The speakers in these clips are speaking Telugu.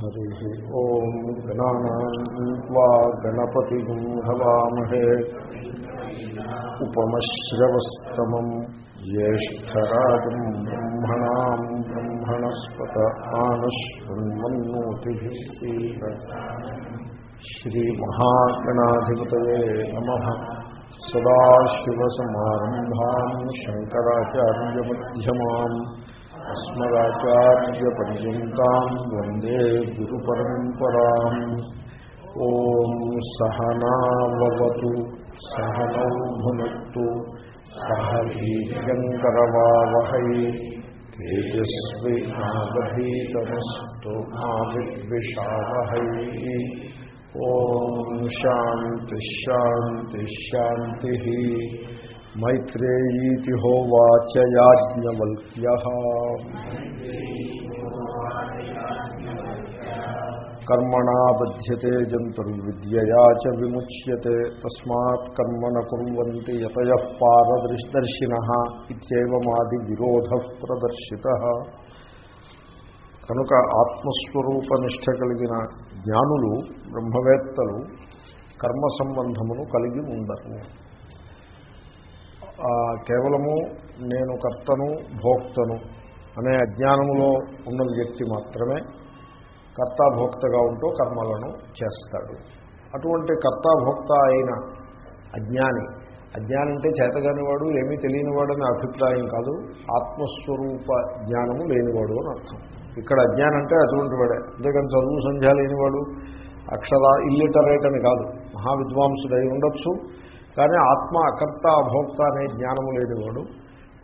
हरिः ॐ गणानान्त्वा गणपतिगुं हवामहे। उपमश्रवस्तमम् ज्येष्ठराजम् ब्रह्मणाम् ब्रह्मणस्पत आनुष्वन्मन्नोतिभिः श्रीमहागणाधिपतये नमः। सदाशिवसमारम्भाम् शङ्कराचार्यमध्यमाम् अस्मदाचार्यपर्यन्ताम् वन्दे गुरुपरम्पराम् ॐ सहनावतु सहनौ भुनक्तु सह वीर्यङ्करवावहै तेजस्वि नागभीतमस्तु नाविद्विषावहै ॐ शान्तिश्शान्तिश्शान्तिः मैत्रेयीति होवाच याज्ञवल्क्यः कर्मणा बध्यते जन्तुर्विद्यया च विमुच्यते तस्मात् कर्म न कुर्वन्ति यतयः पारदर्शिनः ఇత్యేవమాది విరోధ ప్రదర్శిత కనుక ఆత్మస్వరూప నిష్ట కలిగిన జ్ఞానులు బ్రహ్మవేత్తలు కర్మ సంబంధమును కలిగి ఉండరు కేవలము నేను కర్తను భోక్తను అనే అజ్ఞానములో ఉన్న వ్యక్తి మాత్రమే కర్తాభోక్తగా ఉంటూ కర్మలను చేస్తాడు. అటువంటి కర్తాభోక్త అయిన అజ్ఞాని అజ్ఞానం అంటే చేతగానివాడు ఏమీ తెలియనివాడని అభిప్రాయం కాదు ఆత్మస్వరూప జ్ఞానము లేనివాడు అని అర్థం. ఇక్కడ అజ్ఞానం అంటే అటువంటి వాడే. అంతేకాని చదువు సంధ్య లేనివాడు అక్షర ఇల్లిటరేట్ అని కాదు. మహావిద్వాంసుడై ఉండొచ్చు కానీ ఆత్మ అకర్త అభోక్త అనే జ్ఞానము లేనివాడు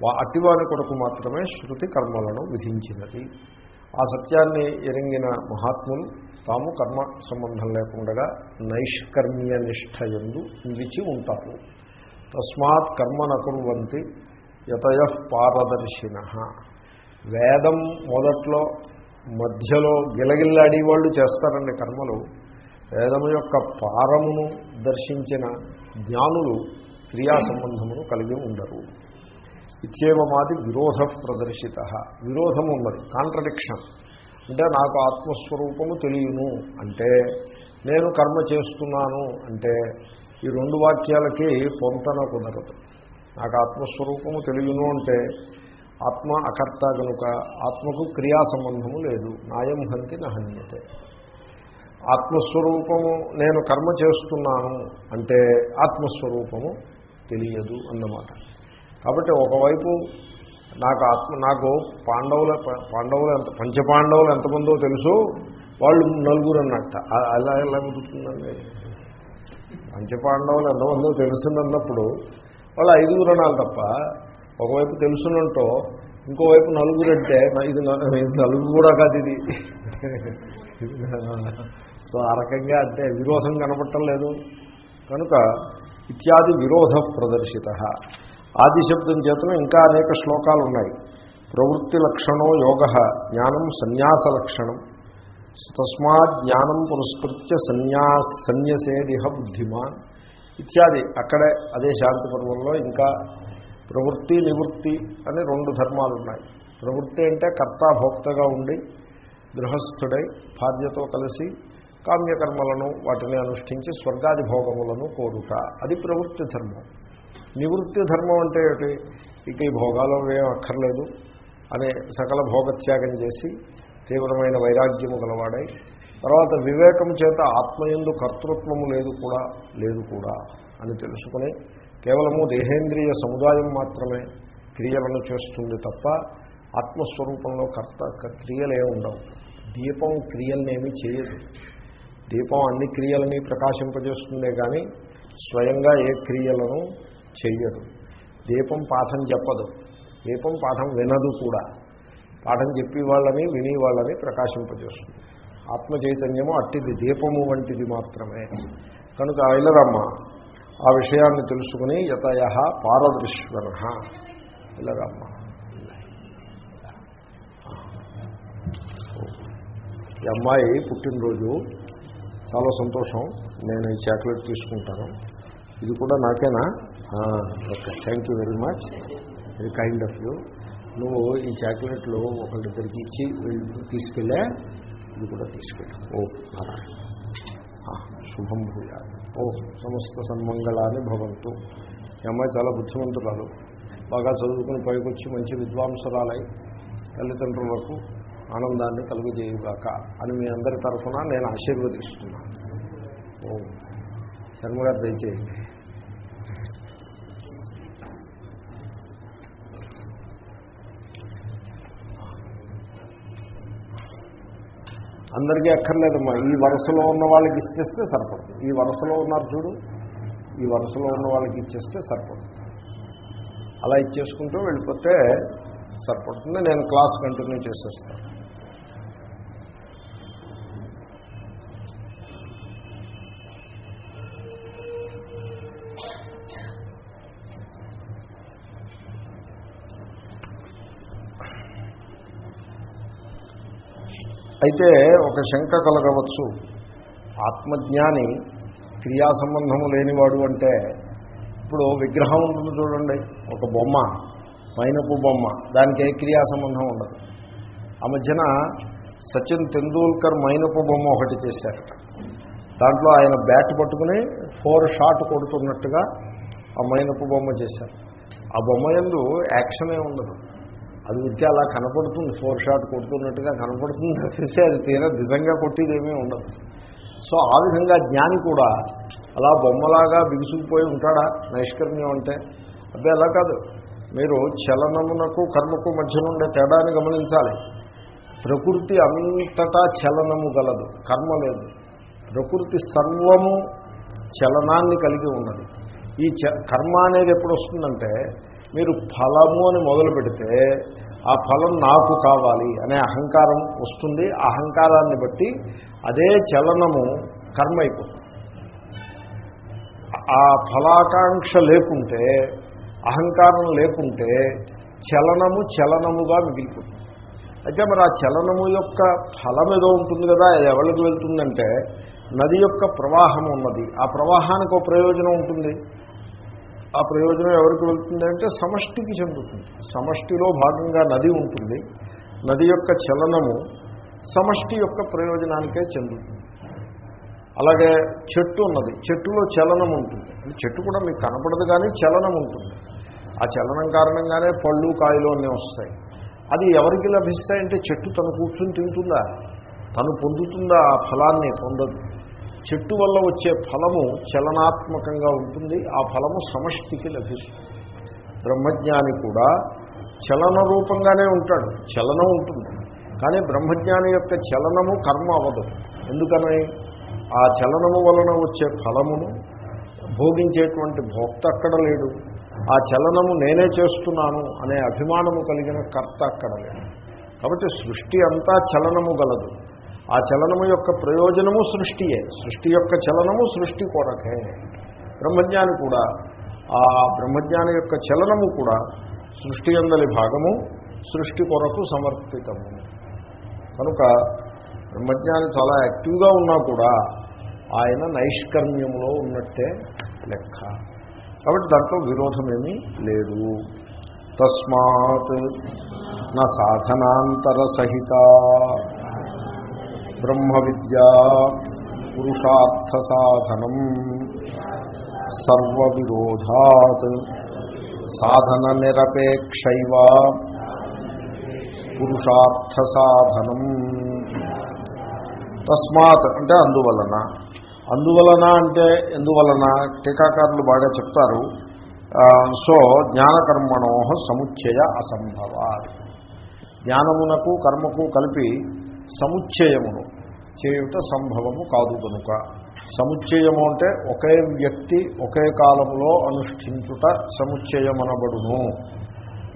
అట్టివాని కొరకు మాత్రమే శృతి కర్మలను విధించినది. ఆ సత్యాన్ని ఎరింగిన మహాత్ములు తాము కర్మ సంబంధం లేకుండా నైష్కర్మ్య నిష్ట నిలిచి ఉంటారు. తస్మాత్ కర్మ నకుర్వంతి యతయ పారదర్శిన. వేదం మొదట్లో మధ్యలో గిలగిల్లాడి వాళ్ళు చేస్తారండి కర్మలు. వేదము యొక్క పారమును దర్శించిన జ్ఞానులు క్రియా సంబంధమును కలిగి ఉండరు. ఇచ్చేవమాది విరోధ ప్రదర్శిత. విరోధం ఉన్నది కాంట్రడిక్షన్ అంటే నాకు ఆత్మస్వరూపము తెలియను అంటే నేను కర్మ చేస్తున్నాను అంటే ఈ రెండు వాక్యాలకి పొంతన కుదరదు. నాకు ఆత్మస్వరూపము తెలియను అంటే ఆత్మ అకర్త కనుక ఆత్మకు క్రియా సంబంధము లేదు. నాయం హంతి నహన్యతే. ఆత్మస్వరూపము నేను కర్మ చేస్తున్నాను అంటే ఆత్మస్వరూపము తెలియదు అన్నమాట. కాబట్టి ఒకవైపు నాకు ఆత్మ నాకు పాండవుల పాండవులు ఎంత పంచపాండవులు ఎంతమందో తెలుసు వాళ్ళు నలుగురు అన్నట్ట అలా ఎలా కుదురుతుందండి పంచపాండవులు ఎంతమందో తెలుసునన్నప్పుడు వాళ్ళు ఐదుగురు అనాలి తప్ప ఒకవైపు తెలుసునంటో ఇంకోవైపు నలుగురు అంటే ఇది నలుగురు కూడా కాదు ఇది. సో ఆ రకంగా అంటే విరోధం కనపడటం లేదు కనుక ఇత్యాది విరోధ ప్రదర్శిత. ఆదిశబ్దం చేతను ఇంకా అనేక శ్లోకాలు ఉన్నాయి ప్రవృత్తి లక్షణో యోగ జ్ఞానం సన్యాస లక్షణం. తస్మాత్ జ్ఞానం పురస్కృత్య సన్యాస్ సన్యసేదిహ బుద్ధిమాన్. ఇత్యాది అక్కడే అదే శాంతి పర్వంలో ఇంకా ప్రవృత్తి నివృత్తి అని రెండు ధర్మాలు ఉన్నాయి ప్రవృత్తి అంటే కర్తాభోక్తగా ఉండి గృహస్థుడై భార్యతో కలిసి కామ్యకర్మలను వాటిని అనుష్ఠించి స్వర్గాది భోగములను కోరుట. అది ప్రవృత్తి ధర్మం. నివృత్తి ధర్మం అంటే ఏమిటి? ఇక ఈ భోగాలు ఏం అక్కర్లేదు. అనే సకల భోగత్యాగం చేసి తీవ్రమైన వైరాగ్యము గలవాడై తర్వాత వివేకం చేత ఆత్మయందు కర్తృత్వము లేదు కూడా లేదు కూడా అని తెలుసుకుని కేవలము దేహేంద్రియ సముదాయం మాత్రమే క్రియలను చేస్తుంది తప్ప ఆత్మస్వరూపంలో కర్త క్రియలే ఉండవు. దీపం క్రియలనేమి చేయదు. దీపం అన్ని క్రియలని ప్రకాశింపజేస్తుందే కానీ స్వయంగా ఏ క్రియలను చెయ్యదు. దీపం పాఠం చెప్పదు దీపం పాఠం వినదు కూడా. పాఠం చెప్పి వాళ్ళని విని వాళ్ళని ప్రకాశింపజేస్తుంది. ఆత్మ చైతన్యము అట్టిది దీపము వంటిది మాత్రమే. కనుక ఇలరమ్మ ఆ విషయాన్ని తెలుసుకుని యతయ పారదృశ్వన ఇలరమ్మ ఈ అమ్మాయి పుట్టినరోజు. చాలా సంతోషం. నేను ఈ చాక్లెట్ తీసుకుంటాను. ఇది కూడా నాకేనా? Okay. Thank you very much very kind of you నువ్వు ఈ చాక్లెట్లు ఒకరిద్దరికి ఇచ్చి తీసుకెళ్ళా ఇది కూడా తీసుకెళ్ళా. ఓ నారాయణ శుభం భూయా ఓ సమస్త సన్మంగళాన్ని భవంతు. ఈ అమ్మాయి చాలా బుద్ధిమంతురాలు. బాగా చదువుకుని పైకొచ్చి మంచి విద్వాంసరాలై తల్లిదండ్రులకు ఆనందాన్ని కలుగజేయుగాక అని మీ అందరి తరఫున నేను ఆశీర్వదిస్తున్నాను. ఓ శర్మగారు దయచేయండి. అందరికీ అక్కర్లేదమ్మా ఈ వరుసలో ఉన్న వాళ్ళకి ఇచ్చేస్తే సరిపడుతుంది ఈ వరుసలో ఉన్నారు చూడు ఈ వరుసలో ఉన్న వాళ్ళకి ఇచ్చేస్తే సరిపడుతుంది అలా ఇచ్చేసుకుంటూ వెళ్ళిపోతే సరిపడుతుంది. నేను క్లాస్ కంటిన్యూ చేసేస్తాను. అయితే ఒక శంక కలగవచ్చు. ఆత్మజ్ఞాని క్రియా సంబంధము లేనివాడు అంటే ఇప్పుడు విగ్రహం ఉంటుంది చూడండి ఒక బొమ్మ మైనపు బొమ్మ దానికి ఏ క్రియా సంబంధం ఉండదు. ఆ మధ్యన సచిన్ తెందూల్కర్ మైనపు బొమ్మ ఒకటి చేశారు. దాంట్లో ఆయన బ్యాట్ పట్టుకుని ఫోర్ షాట్ కొడుతున్నట్టుగా ఆ మైనపు బొమ్మ చేశారు. ఆ బొమ్మ ఎందు యాక్షనే ఉండదు. అది ఉడికి అలా కనపడుతుంది ఫోర్ షాట్ కొడుతున్నట్టుగా కనపడుతుంది తప్పిస్తే అది తీరా నిజంగా కొట్టేదేమీ ఉండదు. సో ఆ విధంగా జ్ఞాని కూడా అలా బొమ్మలాగా బిగుసుకుపోయి ఉంటాడా? నైష్కర్మ్యం అంటే? అదే అలా కాదు. మీరు చలనమునకు కర్మకు మధ్యలో ఉండే తేడాన్ని గమనించాలి. ప్రకృతి అంతటా చలనము గలదు కర్మ లేదు. ప్రకృతి సర్వము చలనాన్ని కలిగి ఉన్నది. ఈ చ కర్మ అనేది ఎప్పుడు వస్తుందంటే మీరు ఫలము అని మొదలు పెడితే ఆ ఫలం నాకు కావాలి అనే అహంకారం వస్తుంది. అహంకారాన్ని బట్టి అదే చలనము కర్మ అయిపోతుంది. ఆ ఫలాకాంక్ష లేకుంటే అహంకారం లేకుంటే చలనము చలనముగా మిగిలిపోతుంది. అయితే మరి ఆ చలనము యొక్క ఫలం ఏదో ఉంటుంది కదా అది ఎవరికి వెళ్తుందంటే నది యొక్క ప్రవాహం ఉన్నది. ఆ ప్రవాహానికి ఒక ప్రయోజనం ఉంటుంది. ఆ ప్రయోజనం ఎవరికి వెళ్తుంది అంటే సమష్టికి చెందుతుంది. సమష్టిలో భాగంగా నది ఉంటుంది. నది యొక్క చలనము సమష్టి యొక్క ప్రయోజనానికే చెందుతుంది. అలాగే చెట్టు ఉన్నది. చెట్టులో చలనం ఉంటుంది. చెట్టు కూడా మీకు కనపడదు కానీ చలనం ఉంటుంది. ఆ చలనం కారణంగానే పళ్ళు కాయలు అన్నీ వస్తాయి. అది ఎవరికి లభిస్తాయంటే చెట్టు తను కూర్చుని తింటుందా? తను పొందుతుందా ఆ ఫలాన్ని? పొందదు. చెట్టు వల్ల వచ్చే ఫలము చలనాత్మకంగా ఉంటుంది. ఆ ఫలము సమష్టికి లభిస్తుంది. బ్రహ్మజ్ఞాని కూడా చలన రూపంగానే ఉంటాడు. చలనం ఉంటుంది. కానీ బ్రహ్మజ్ఞాని యొక్క చలనము కర్మ అవ్వదు. ఎందుకని? ఆ చలనము వలన వచ్చే ఫలమును భోగించేటువంటి భోక్త అక్కడ లేడు. ఆ చలనము నేనే చేస్తున్నాను అనే అభిమానము కలిగిన కర్త అక్కడ లేడు. కాబట్టి సృష్టి అంతా చలనము గలదు. ఆ చలనము యొక్క ప్రయోజనము సృష్టియే. సృష్టి యొక్క చలనము సృష్టి కొరకే. బ్రహ్మజ్ఞాని కూడా ఆ బ్రహ్మజ్ఞాని యొక్క చలనము కూడా సృష్టి అందలి భాగము సృష్టి కొరకు సమర్పితము. కనుక బ్రహ్మజ్ఞాని చాలా యాక్టివ్గా ఉన్నా కూడా ఆయన నైష్కర్మ్యములో ఉన్నట్టే లెక్క. కాబట్టి దాంట్లో విరోధమేమీ లేదు. తస్మాత్ నా సాధనాంతర సహిత. బ్రహ్మ విద్యా పురుషార్థ సాధనం సర్వవిరోధాత్ సాధన నిరపేక్షైవ పురుషార్థ సాధనం తస్మాత్ అంటే అందువలన అందువలన అంటే ఎందువలన టీకాకారులు బాగా చెప్తారు సో జ్ఞానకర్మణో సముచ్చయ అసంభవ జ్ఞానమునకు కర్మకు కలిపి సముచ్చయమును. చేయుట సంభవము కాదు కనుక సముచ్చయము అంటే ఒకే వ్యక్తి ఒకే కాలంలో అనుష్ఠించుట సముచ్చయమనబడును.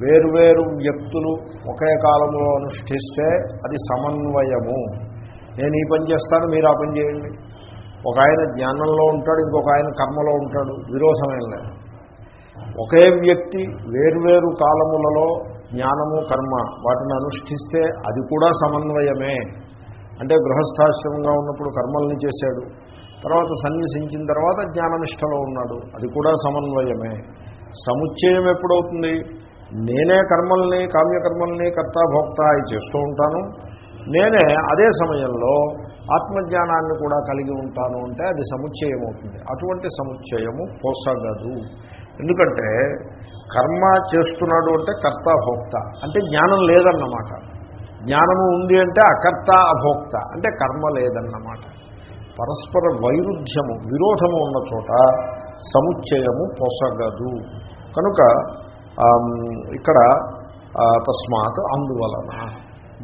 వేరువేరు వ్యక్తులు ఒకే కాలంలో అనుష్ఠిస్తే అది సమన్వయము. నేను ఈ పని చేస్తాను మీరు ఆ పని చేయండి. ఒక ఆయన జ్ఞానంలో ఉంటాడు ఇంకొక ఆయన కర్మలో ఉంటాడు. విరోధమైన లేదు. ఒకే వ్యక్తి వేర్వేరు కాలములలో జ్ఞానము కర్మ వాటిని అనుష్ఠిస్తే అది కూడా సమన్వయమే. అంటే గృహస్థాశ్రమంగా ఉన్నప్పుడు కర్మల్ని చేశాడు. తర్వాత సన్యసించిన తర్వాత జ్ఞాననిష్టలో ఉన్నాడు. అది కూడా సమన్వయమే. సముచ్చయం ఎప్పుడవుతుంది? నేనే కర్మల్ని కామ్యకర్మల్ని కర్తాభోక్త అవి చేస్తూ ఉంటాను. నేనే అదే సమయంలో ఆత్మజ్ఞానాన్ని కూడా కలిగి ఉంటాను అంటే అది సముచ్చయం అవుతుంది అటువంటి సముచ్చయము పోసగదు. ఎందుకంటే కర్మ చేస్తున్నాడు అంటే కర్త భోక్త అంటే జ్ఞానం లేదన్నమాట. జ్ఞానము ఉంది అంటే అకర్త అభోక్త. అంటే కర్మ లేదన్నమాట. పరస్పర వైరుధ్యము విరోధము ఉన్న చోట సముచ్చయము పొసగదు. కనుక ఇక్కడ తస్మాత్ అందువలన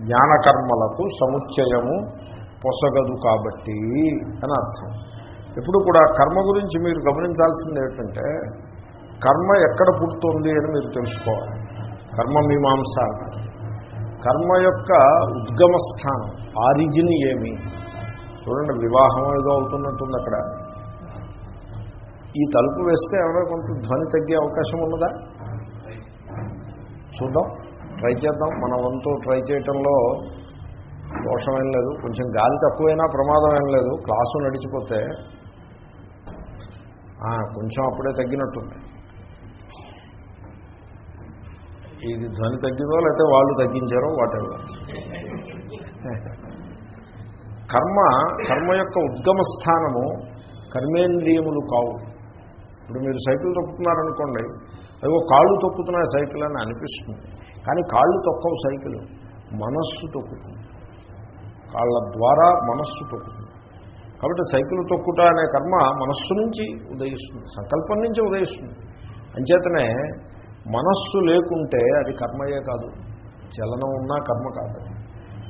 జ్ఞానకర్మలకు సముచ్చయము పొసగదు కాబట్టి అని అర్థం. ఎప్పుడు కూడా కర్మ గురించి మీరు గమనించాల్సింది ఏంటంటే కర్మ ఎక్కడ పుడుతుంది అని మీరు తెలుసుకోవాలి. కర్మ మీమాంస కర్మ యొక్క ఉద్గమ స్థానం ఆరిజిన్ ఏమి? చూడండి వివాహం ఏదో అవుతున్నట్టుంది అక్కడ. ఈ తలుపు వేస్తే ఏమైనా కొంత ధ్వని తగ్గే అవకాశం ఉన్నదా? చూద్దాం ట్రై చేద్దాం. మన వంతు ట్రై చేయటంలో దోషమేం లేదు. కొంచెం గాలి తక్కువైనా ప్రమాదం ఏం లేదు. క్లాసు నడిచిపోతే కొంచెం అప్పుడే తగ్గినట్టుంది. ఇది ధ్వని తగ్గిందో లేకపోతే వాళ్ళు తగ్గించారో వాటెవర్ కర్మ కర్మ యొక్క ఉద్గమ స్థానము కర్మేంద్రియములు కావు. ఇప్పుడు మీరు సైకిల్ తొక్కుతున్నారనుకోండి అదిగో కాళ్ళు తొక్కుతున్నాయి సైకిల్ అని అనిపిస్తుంది. కానీ కాళ్ళు తొక్కవు సైకిల్ మనస్సు తొక్కుతుంది. కాళ్ళ ద్వారా మనస్సు తొక్కుతుంది. కాబట్టి సైకిల్ తొక్కుట అనే కర్మ మనస్సు నుంచి ఉదయిస్తుంది సంకల్పం నుంచి ఉదయిస్తుంది. అంచేతనే మనస్సు లేకుంటే అది కర్మయే కాదు. చలనం ఉన్నా కర్మ కాదు.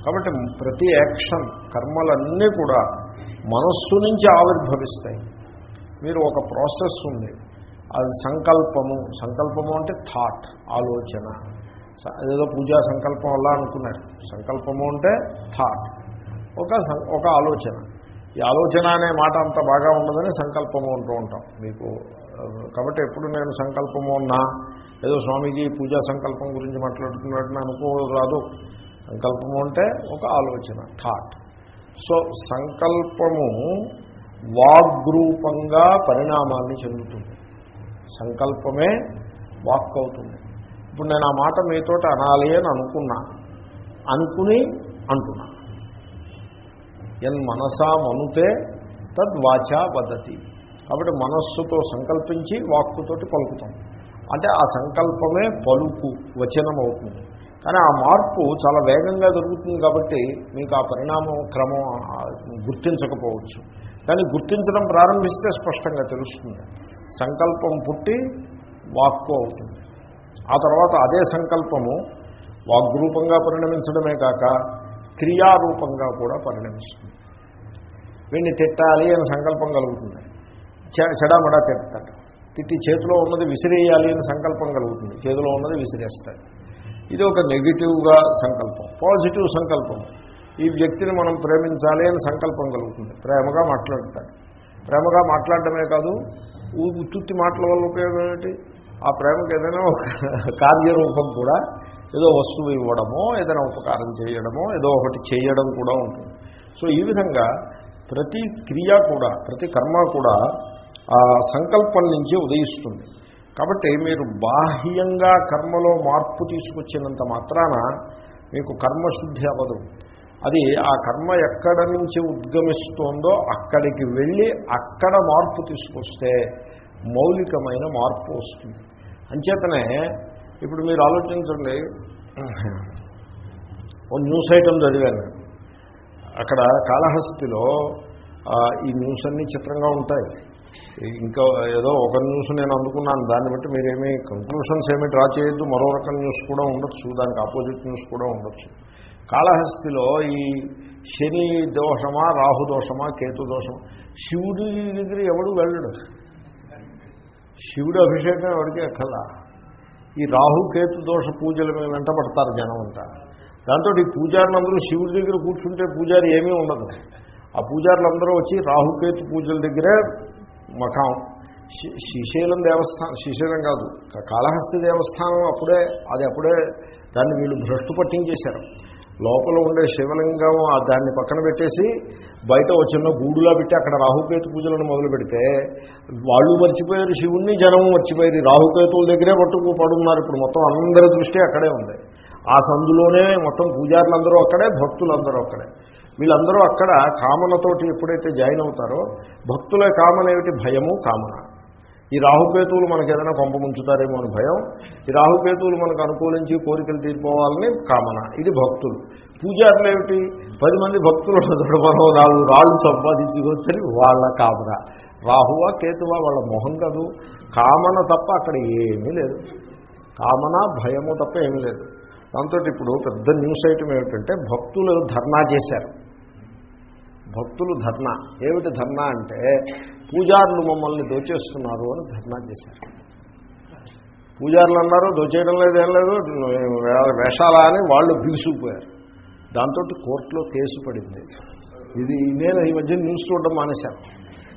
కాబట్టి ప్రతి యాక్షన్ కర్మలన్నీ కూడా మనస్సు నుంచి ఆవిర్భవిస్తాయి. మీరు ఒక ప్రాసెస్ ఉంది. అది సంకల్పము. సంకల్పము అంటే థాట్ ఆలోచన. స- పూజా సంకల్పం అలా అనుకున్నారు. సంకల్పము అంటే థాట్ ఒక సం- ఒక ఆలోచన. ఈ ఆలోచన అనే మాట అంత బాగా ఉండదని సంకల్పము అంటూ ఉంటాం. మీకు కాబట్టి ఎప్పుడు నేను సంకల్పము ఉన్నా ఏదో స్వామీజీ పూజా సంకల్పం గురించి మాట్లాడుతున్నాడని అనుకోరాదు సంకల్పము అంటే ఒక ఆలోచన థాట్ సో సంకల్పము వాగ్రూపంగా పరిణామాన్ని చెందుతుంది. సంకల్పమే వాక్ అవుతుంది ఇప్పుడు నేను ఆ మాట మీతో అనాలి అని అనుకున్నా. అనుకుని అంటున్నా. ఎన్ మనసా మనుతే తద్వాచా వదతి. కాబట్టి మనస్సుతో సంకల్పించి వాక్కుతోటి పలుకుతాం. అంటే ఆ సంకల్పమే పలుకు వచనం అవుతుంది కానీ ఆ మార్పు చాలా వేగంగా జరుగుతుంది కాబట్టి మీకు ఆ పరిణామం క్రమం గుర్తించకపోవచ్చు. కానీ గుర్తించడం ప్రారంభిస్తే స్పష్టంగా తెలుస్తుంది. సంకల్పం పుట్టి వాక్కు అవుతుంది. ఆ తర్వాత అదే సంకల్పము వాగ్రూపంగా పరిణమించడమే కాక క్రియారూపంగా కూడా పరిణమిస్తుంది. వీడిని తిట్టాలి అని సంకల్పం కలుగుతుంది. చె- చెడామడా తిట్టి చేతిలో ఉన్నది విసిరేయాలి అని సంకల్పం కలుగుతుంది. చేతిలో ఉన్నది విసిరేస్తాడు ఇది ఒక నెగిటివ్గా సంకల్పం పాజిటివ్ సంకల్పం. ఈ వ్యక్తిని మనం ప్రేమించాలి అని సంకల్పం కలుగుతుంది. ప్రేమగా మాట్లాడతాడు ప్రేమగా మాట్లాడడమే కాదు ఉత్తుత్తి మాటల వల్ల ఉపయోగం ఏమిటి? ఆ ప్రేమకు ఏదైనా ఒక కార్యరూపం కూడా ఏదో వస్తువు ఇవ్వడమో ఏదైనా ఉపకారం చేయడమో ఏదో ఒకటి చేయడం కూడా ఉంటుంది. సో ఈ విధంగా ప్రతి క్రియ కూడా ప్రతి కర్మ కూడా సంకల్పం నుంచి ఉదయిస్తుంది. కాబట్టి మీరు బాహ్యంగా కర్మలో మార్పు తీసుకొచ్చినంత మాత్రాన మీకు కర్మశుద్ధి అవ్వదు. అది ఆ కర్మ ఎక్కడ నుంచి ఉద్గమిస్తోందో అక్కడికి వెళ్ళి అక్కడ మార్పు తీసుకొస్తే మౌలికమైన మార్పు వస్తుంది. అంచేతనే ఇప్పుడు మీరు ఆలోచించండి. ఓ న్యూస్ ఐటమ్ చదివాను. అక్కడ కాళహస్తిలో ఈ న్యూస్ అన్నీ చిత్రంగా ఉంటాయి. ఇంకా ఏదో ఒక న్యూస్ నేను అందుకున్నాను. దాన్ని బట్టి మీరేమీ కంక్లూషన్స్ ఏమి డ్రా చేయొద్దు. మరో రకం న్యూస్ కూడా ఉండొచ్చు. దానికి ఆపోజిట్ న్యూస్ కూడా ఉండొచ్చు. కాళహస్తిలో ఈ శని దోషమా రాహు దోషమా కేతు దోషమా శివుడి దగ్గర ఎవడు వెళ్ళడు? శివుడి అభిషేకం ఎవరికి ఎక్కలా? ఈ రాహు కేతు దోష పూజల మీద వెంట పడతారు జనం అంతా. దాంతో ఈ పూజారులందరూ శివుడి దగ్గర కూర్చుంటే పూజారి ఏమీ ఉండదు. ఆ పూజారులందరూ వచ్చి రాహుకేతు పూజల దగ్గరే మకాం శ్రీశైలం దేవస్థానం శ్రీశైలం కాదు కాళహస్తి దేవస్థానం అప్పుడే అది అప్పుడే దాన్ని వీళ్ళు భ్రష్టు పట్టించేశారు. లోపల ఉండే శివలింగం దాన్ని పక్కన పెట్టేసి బయట ఒక చిన్న గూడులా పెట్టి అక్కడ రాహుకేతు పూజలను మొదలు పెడితే వాళ్ళు మర్చిపోయారు శివుణ్ణి జనము మర్చిపోయారు. రాహుకేతుల రాహుకేతువుల దగ్గరే పట్టుకు పడున్నారు. ఇప్పుడు మొత్తం అందరి దృష్టి అక్కడే ఉంది. ఆ సందులోనే మొత్తం పూజారులందరూ అక్కడే భక్తులందరూ అక్కడే. వీళ్ళందరూ అక్కడ కామనతోటి ఎప్పుడైతే జాయిన్ అవుతారో భక్తుల కామన ఏమిటి? భయము కామన. ఈ రాహుకేతువులు మనకు ఏదైనా కొంప ముంచుతారేమో అని భయం. ఈ రాహుకేతువులు మనకు అనుకూలించి కోరికలు తీరిపోవాలని కామన. ఇది భక్తులు. పూజారులు ఏమిటి? పది మంది భక్తులు ఉంటారు మనం నాలుగు రాళ్ళు సంపాదించుకొచ్చని వాళ్ళ కామన. రాహువా కేతువా వాళ్ళ మొహం కాదు? కామన తప్ప అక్కడ ఏమీ లేదు. కామన భయము తప్ప ఏమీ లేదు. దాంతో ఇప్పుడు పెద్ద న్యూస్ ఐటమ్ ఏమిటంటే భక్తులు ధర్నా చేశారు. భక్తులు ధర్నా. ఏమిటి ధర్నా అంటే పూజారులు మమ్మల్ని దోచేస్తున్నారు అని ధర్నా చేశారు. పూజారులు అన్నారు దోచేయడం లేదు ఏం లేదు వేషాలా అని వాళ్ళు బిగుసుకుపోయారు. దాంతో కోర్టులో కేసు పడింది. ఇది నేను ఈ మధ్య న్యూస్ చూడడం మానేశాను.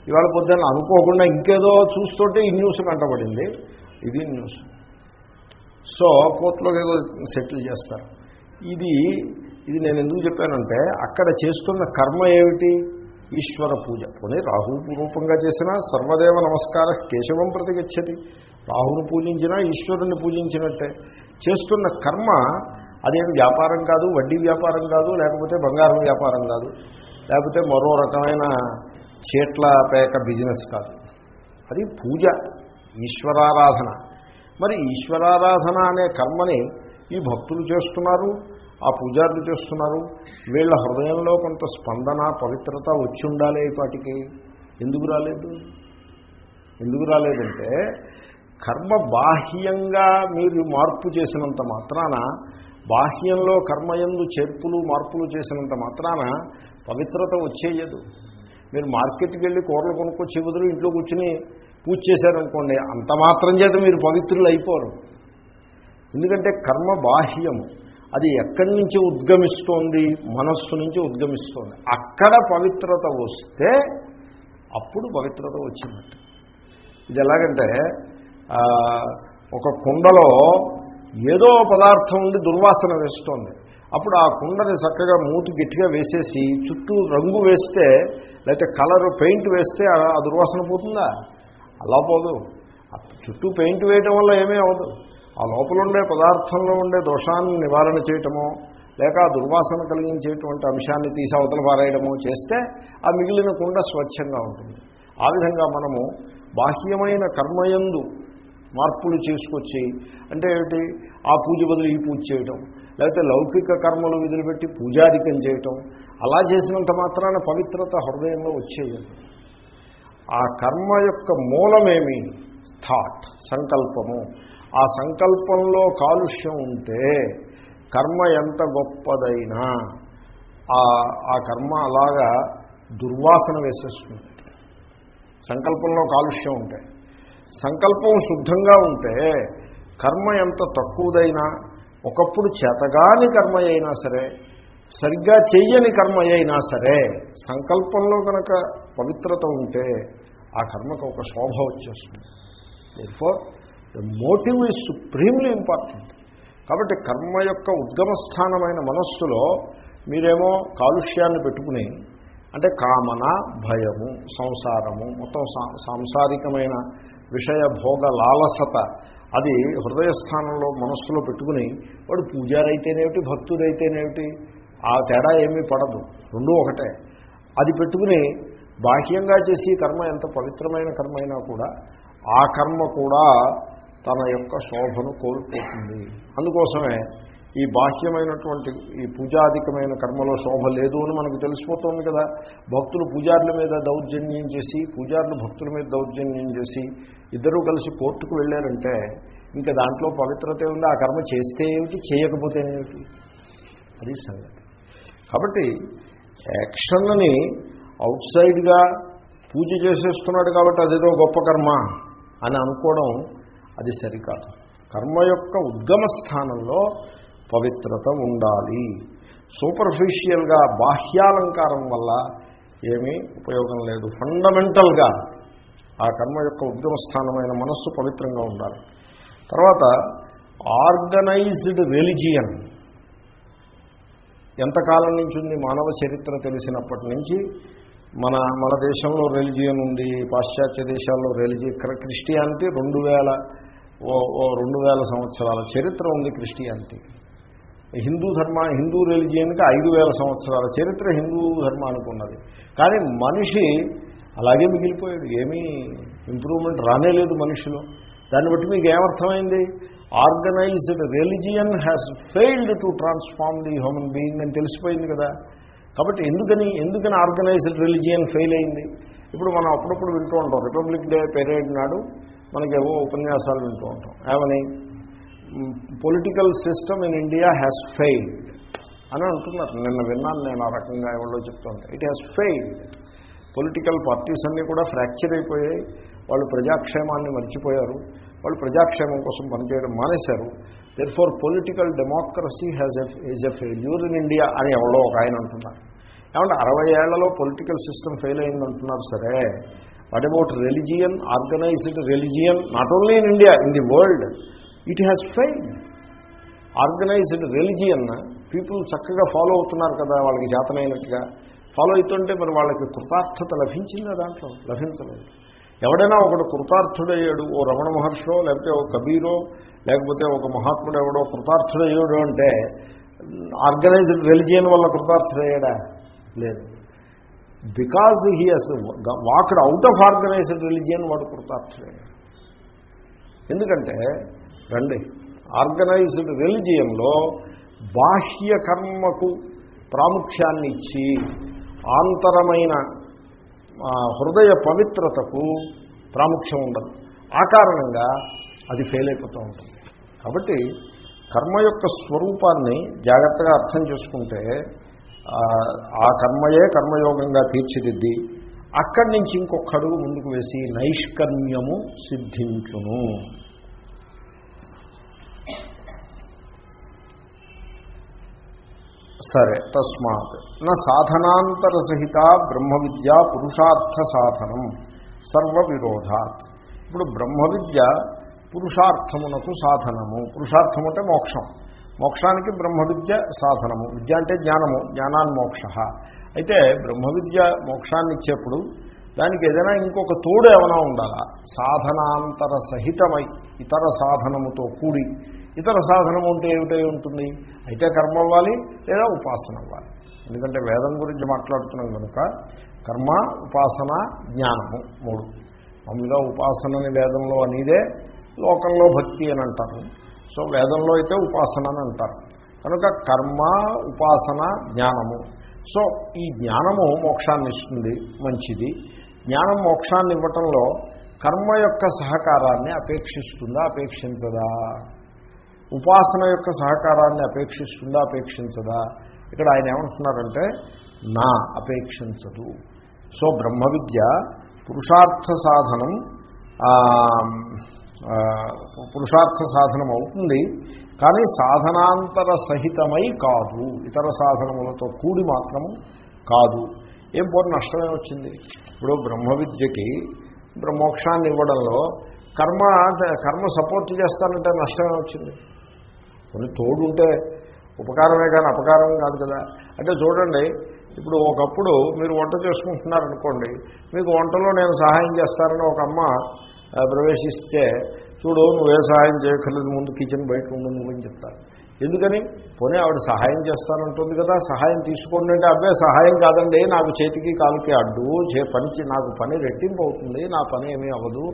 ఇవాళ పొద్దున్న అనుకోకుండా ఇంకేదో చూస్తుంటే ఈ న్యూస్ కంటపడింది. ఇది న్యూస్ సో కోర్టులో ఏదో సెటిల్ చేస్తారు. ఇది ఇది నేను ఎందుకు చెప్పానంటే అక్కడ చేస్తున్న కర్మ ఏమిటి? ఈశ్వర పూజ. కొని రాహు రూపంగా చేసినా సర్వదేవ నమస్కార కేశవం ప్రతిగచ్చది రాహును పూజించినా ఈశ్వరుని పూజించినట్టే. చేస్తున్న కర్మ అదేం వ్యాపారం కాదు వడ్డీ వ్యాపారం కాదు లేకపోతే బంగారం వ్యాపారం కాదు లేకపోతే మరో రకమైన చేట్ల పేక బిజినెస్ కాదు. అది పూజ ఈశ్వరారాధన. మరి ఈశ్వరారాధన అనే కర్మని ఈ భక్తులు చేస్తున్నారు ఆ పూజారులు చేస్తున్నారు. వీళ్ళ హృదయంలో కొంత స్పందన పవిత్రత వచ్చి ఉండాలి వాటికి ఎందుకు రాలేదు? ఎందుకు రాలేదంటే కర్మ బాహ్యంగా మీరు మార్పు చేసినంత మాత్రాన బాహ్యంలో కర్మయందు చేర్పులు మార్పులు చేసినంత మాత్రాన పవిత్రత వచ్చేయదు. మీరు మార్కెట్కి వెళ్ళి కూరలు కొనుక్కొచ్చి బదులు ఇంట్లో కూర్చుని పూజ చేశారనుకోండి అంత మాత్రం చేత మీరు పవిత్రులు అయిపోరు ఎందుకంటే కర్మ బాహ్యము అది ఎక్కడి నుంచి ఉద్గమిస్తోంది? మనస్సు నుంచి ఉద్గమిస్తోంది. అక్కడ పవిత్రత వస్తే అప్పుడు పవిత్రత వచ్చినట్టు ఇది ఎలాగంటే ఒక కుండలో ఏదో పదార్థం ఉండి దుర్వాసన వేస్తోంది. అప్పుడు ఆ కుండని చక్కగా మూతి గట్టిగా వేసేసి చుట్టూ రంగు వేస్తే లేకపోతే కలర్ పెయింట్ వేస్తే ఆ దుర్వాసన పోతుందా? అలా పోదు. చుట్టూ పెయింట్ వేయటం వల్ల ఏమీ అవ్వదు. ఆ లోపల ఉండే పదార్థంలో ఉండే దోషాన్ని నివారణ చేయటమో లేక ఆ దుర్వాసన కలిగించేటువంటి అంశాన్ని తీసి అవతల పారేయడమో చేస్తే ఆ మిగిలిన కుండ స్వచ్ఛంగా ఉంటుంది. ఆ విధంగా మనము బాహ్యమైన కర్మయందు మార్పులు చేసుకొచ్చి అంటే ఏమిటి? ఆ పూజ బదులు ఈ పూజ చేయటం. లేకపోతే లౌకిక కర్మలు వదిలిపెట్టి పూజాధికం చేయటం. అలా చేసినంత మాత్రాన పవిత్రత హృదయంలో వచ్చేయండి ఆ కర్మ యొక్క మూలమేమి? థాట్ సంకల్పము. ఆ సంకల్పంలో కాలుష్యం ఉంటే కర్మ ఎంత గొప్పదైనా ఆ కర్మ అలాగా దుర్వాసన వేసేస్తుంది. సంకల్పంలో కాలుష్యం ఉంటే సంకల్పం శుద్ధంగా ఉంటే కర్మ ఎంత తక్కువదైనా ఒకప్పుడు చేతగాని కర్మ అయినా సరే సరిగ్గా చెయ్యని కర్మ అయినా సరే సంకల్పంలో కనుక పవిత్రత ఉంటే ఆ కర్మకు ఒక శోభ వచ్చేస్తుంది. For the motive is supremely important కాబట్టి కర్మ యొక్క ఉద్గమస్థానమైన మనస్సులో మీరేమో కాలుష్యాన్ని పెట్టుకుని అంటే కామన భయము సంసారము మొత్తం సాంసారికమైన విషయ భోగ లాలసత. అది హృదయస్థానంలో మనస్సులో పెట్టుకుని వాడు పూజారైతేనేమిటి భక్తుడైతేనేమిటి ఆ తేడా ఏమీ పడదు. రెండూ ఒకటే. అది పెట్టుకుని బాహ్యంగా చేసి కర్మ ఎంత పవిత్రమైన కర్మ అయినా కూడా ఆ కర్మ కూడా తన యొక్క శోభను కోల్పోతుంది. అందుకోసమే ఈ బాహ్యమైనటువంటి ఈ పూజాధికమైన కర్మలో శోభ లేదు అని మనకు తెలిసిపోతుంది కదా. భక్తులు పూజారుల మీద దౌర్జన్యం చేసి పూజారులు భక్తుల మీద దౌర్జన్యం చేసి ఇద్దరూ కలిసి కోర్టుకు వెళ్ళారంటే ఇంకా దాంట్లో పవిత్రత ఉంది ఆ కర్మ చేస్తే ఏమిటి? చేయకపోతేనేమిటి అది సంగతి. కాబట్టి యాక్షన్ని అవుట్ సైడ్గా పూజ చేసేస్తున్నాడు కాబట్టి అదేదో గొప్ప కర్మ అని అనుకోవడం అది సరికాదు. కర్మ యొక్క ఉద్గమ స్థానంలో పవిత్రత ఉండాలి. సూపర్ఫిషియల్గా బాహ్యాలంకారం వల్ల ఏమీ ఉపయోగం లేదు. ఫండమెంటల్గా ఆ కర్మ యొక్క ఉద్యమ స్థానమైన మనస్సు పవిత్రంగా ఉండాలి. తర్వాత ఆర్గనైజ్డ్ రెలిజియన్. ఎంతకాలం నుంచి ఉంది? మానవ చరిత్ర తెలిసినప్పటి నుంచి మన మన దేశంలో రెలిజియన్ ఉంది పాశ్చాత్య దేశాల్లో రెలిజి క్రిస్టియానిటీ రెండు వేల ఓ ఓ రెండు వేల సంవత్సరాల చరిత్ర ఉంది క్రిస్టియానిటీకి. హిందూ ధర్మ హిందూ రిలిజియన్కి ఐదు వేల సంవత్సరాల చరిత్ర హిందూ ధర్మానికి ఉన్నది కానీ మనిషి అలాగే మిగిలిపోయాడు ఏమీ ఇంప్రూవ్మెంట్ రానేలేదు మనిషిలో. దాన్ని బట్టి మీకు ఏమర్థమైంది? Organised religion has failed to transform the human being అని తెలిసిపోయింది కదా. కాబట్టి ఎందుకని ఎందుకని ఆర్గనైజ్డ్ రిలిజియన్ ఫెయిల్ అయింది? ఇప్పుడు మనం అప్పుడప్పుడు వింటూ ఉంటాం. రిపబ్లిక్ డే పెరేడ్ నాడు మనకేవో ఉపన్యాసాలు వింటూ ఉంటాం. ఏమని? Political system in India has failed అని అంటున్నారు. నిన్న విన్నాను నేను ఆ రకంగా ఎవరో చెప్తుంటే. It has failed political parties అన్నీ కూడా ఫ్రాక్చర్ అయిపోయాయి. వాళ్ళు ప్రజాక్షేమాన్ని మర్చిపోయారు. వాళ్ళు ప్రజాక్షేమం కోసం పనిచేయడం మానేశారు. Therefore political democracy has a is a failure in India అని ఎవరో ఒక ఆయన అంటున్నారు. ఏమంటే అరవై ఏళ్ళలో పొలిటికల్ సిస్టమ్ ఫెయిల్ అయింది అంటున్నారు. సరే. What about religion organised religion not only in India in the world it has failed organised religion people చక్కగా ఫాలో అవుతున్నారు కదా వాళ్ళకి జాతనైనట్టుగా. ఫాలో అవుతుంటే మరి వాళ్ళకి కృతార్థత లభించిందా దాంట్లో? లభించలేదు. ఎవడైనా ఒకడు కృతార్థుడయ్యాడు ఓ రమణ మహర్షో లేకపోతే ఓ కబీరో లేకపోతే ఒక మహాత్ముడు ఎవడో కృతార్థుడయ్యాడు అంటే ఆర్గనైజ్డ్ రిలిజియన్ వల్ల కృతార్థుడయ్యాడా? లేదు. Because he has walked out of organised religion వాడు కృతార్థుడయ్యాడు. ఎందుకంటే రండి. ఆర్గనైజ్డ్ రిలిజియన్లో బాహ్య కర్మకు ప్రాముఖ్యాన్ని ఇచ్చి ఆంతరమైన హృదయ పవిత్రతకు ప్రాముఖ్యం ఉండదు. ఆ కారణంగా అది ఫెయిల్ అయిపోతూ ఉంటుంది. కాబట్టి కర్మ యొక్క స్వరూపాన్ని జాగ్రత్తగా అర్థం చేసుకుంటే ఆ కర్మయే కర్మయోగంగా తీర్చిదిద్ది. అక్కడి నుంచి ఇంకొక అడుగు ముందుకు వేసి నైష్కర్మ్యము సిద్ధించును. సరే తస్మాత్. నా సాధనాంతర సహిత బ్రహ్మ విద్య పురుషార్థ సాధనం సర్వ విరోధాత్ ఇప్పుడు బ్రహ్మ విద్య పురుషార్థమునకు సాధనము. పురుషార్థం అంటే మోక్షం. మోక్షానికి బ్రహ్మ విద్య సాధనము. విద్య అంటే జ్ఞానము జ్ఞానాన్ని మోక్ష అయితే బ్రహ్మ విద్య మోక్షాన్ని ఇచ్చేప్పుడు దానికి ఏదైనా ఇంకొక తోడు ఏమైనా ఉండాలా? సాధనాంతర సహితమై ఇతర సాధనముతో కూడి ఇతర సాధనం ఉంటే ఏమిటై ఉంటుంది? అయితే కర్మ అవ్వాలి లేదా ఉపాసన అవ్వాలి. ఎందుకంటే వేదం గురించి మాట్లాడుతున్నాం కనుక కర్మ ఉపాసన జ్ఞానము మూడు. మామూలుగా ఉపాసనని వేదంలో అనేదే లోకంలో భక్తి అని అంటారు. సో వేదంలో అయితే ఉపాసన అని అంటారు. కనుక కర్మ ఉపాసన జ్ఞానము. సో ఈ జ్ఞానము మోక్షాన్ని ఇస్తుంది మంచిది. జ్ఞానం మోక్షాన్ని ఇవ్వటంలో కర్మ యొక్క సహకారాన్ని అపేక్షిస్తుందా అపేక్షించదా? ఉపాసన యొక్క సహకారాన్ని అపేక్షిస్తుందా అపేక్షించదా? ఇక్కడ ఆయన ఏమంటున్నారంటే నా అపేక్షించదు. సో బ్రహ్మ విద్య పురుషార్థ సాధనం పురుషార్థ సాధనం అవుతుంది కానీ సాధనాంతర సహితమై కాదు. ఇతర సాధనములతో కూడి మాత్రము కాదు. ఏం పోరు నష్టమే వచ్చింది? ఇప్పుడు బ్రహ్మ విద్యకి బ్రహ్మోక్షాన్ని ఇవ్వడంలో కర్మ కర్మ సపోర్ట్ చేస్తానంటే నష్టమే వచ్చింది. కొన్ని తోడు ఉంటే ఉపకారమే కానీ అపకారం కాదు కదా. అంటే చూడండి ఇప్పుడు ఒకప్పుడు మీరు వంట చేసుకుంటున్నారనుకోండి మీకు వంటలో నేను సహాయం చేస్తానని ఒక అమ్మ ప్రవేశిస్తే చూడు నువ్వే సహాయం చేయక్కర్లేదు ముందు కిచెన్ బయట ఉండు నువ్వని చెప్తాను ఎందుకని? పోనీ ఆవిడ సహాయం చేస్తానంటుంది కదా సహాయం తీసుకోండి అంటే అబ్బాయి సహాయం కాదండి నాకు చేతికి కాలుకి అడ్డు చే పని నాకు పని రెట్టింపు అవుతుంది నా పని ఏమీ అవ్వదు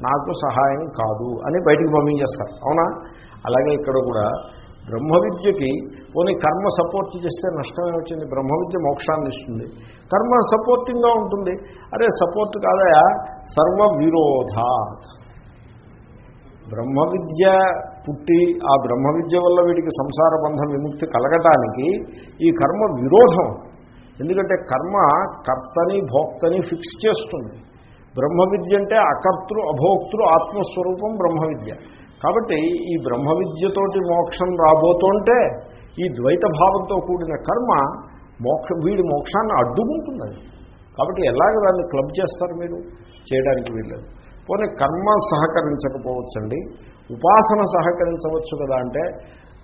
నాకు సహాయం కాదు అని బయటికి పంపించేస్తారు. అవునా? అలాగే ఇక్కడ కూడా బ్రహ్మ విద్యకి పోనీ కర్మ సపోర్ట్ చేస్తే నష్టమే వచ్చింది బ్రహ్మ విద్య మోక్షాన్ని ఇస్తుంది. కర్మ సపోర్టింగ్గా ఉంటుంది. అరే సపోర్ట్ కాదా సర్వ విరోధాత్ బ్రహ్మ విద్య పుట్టి ఆ బ్రహ్మ విద్య వల్ల వీడికి సంసార బంధ విముక్తి కలగటానికి ఈ కర్మ విరోధం. ఎందుకంటే కర్మ కర్తని భోక్తని ఫిక్స్ చేస్తుంది. బ్రహ్మ విద్య అంటే అకర్తృ అభోక్తృ ఆత్మస్వరూపం బ్రహ్మ విద్య కాబట్టి ఈ బ్రహ్మ విద్యతోటి మోక్షం రాబోతుంటే ఈ ద్వైత భావంతో కూడిన కర్మ మోక్ష వీడి మోక్షాన్ని అడ్డుకుంటుంది కాబట్టి ఎలాగ దాన్ని క్లబ్ చేస్తారు మీరు? చేయడానికి వీల్లేదు. పోనీ కర్మ సహకరించకపోవచ్చండి. ఉపాసన సహకరించవచ్చు కదా అంటే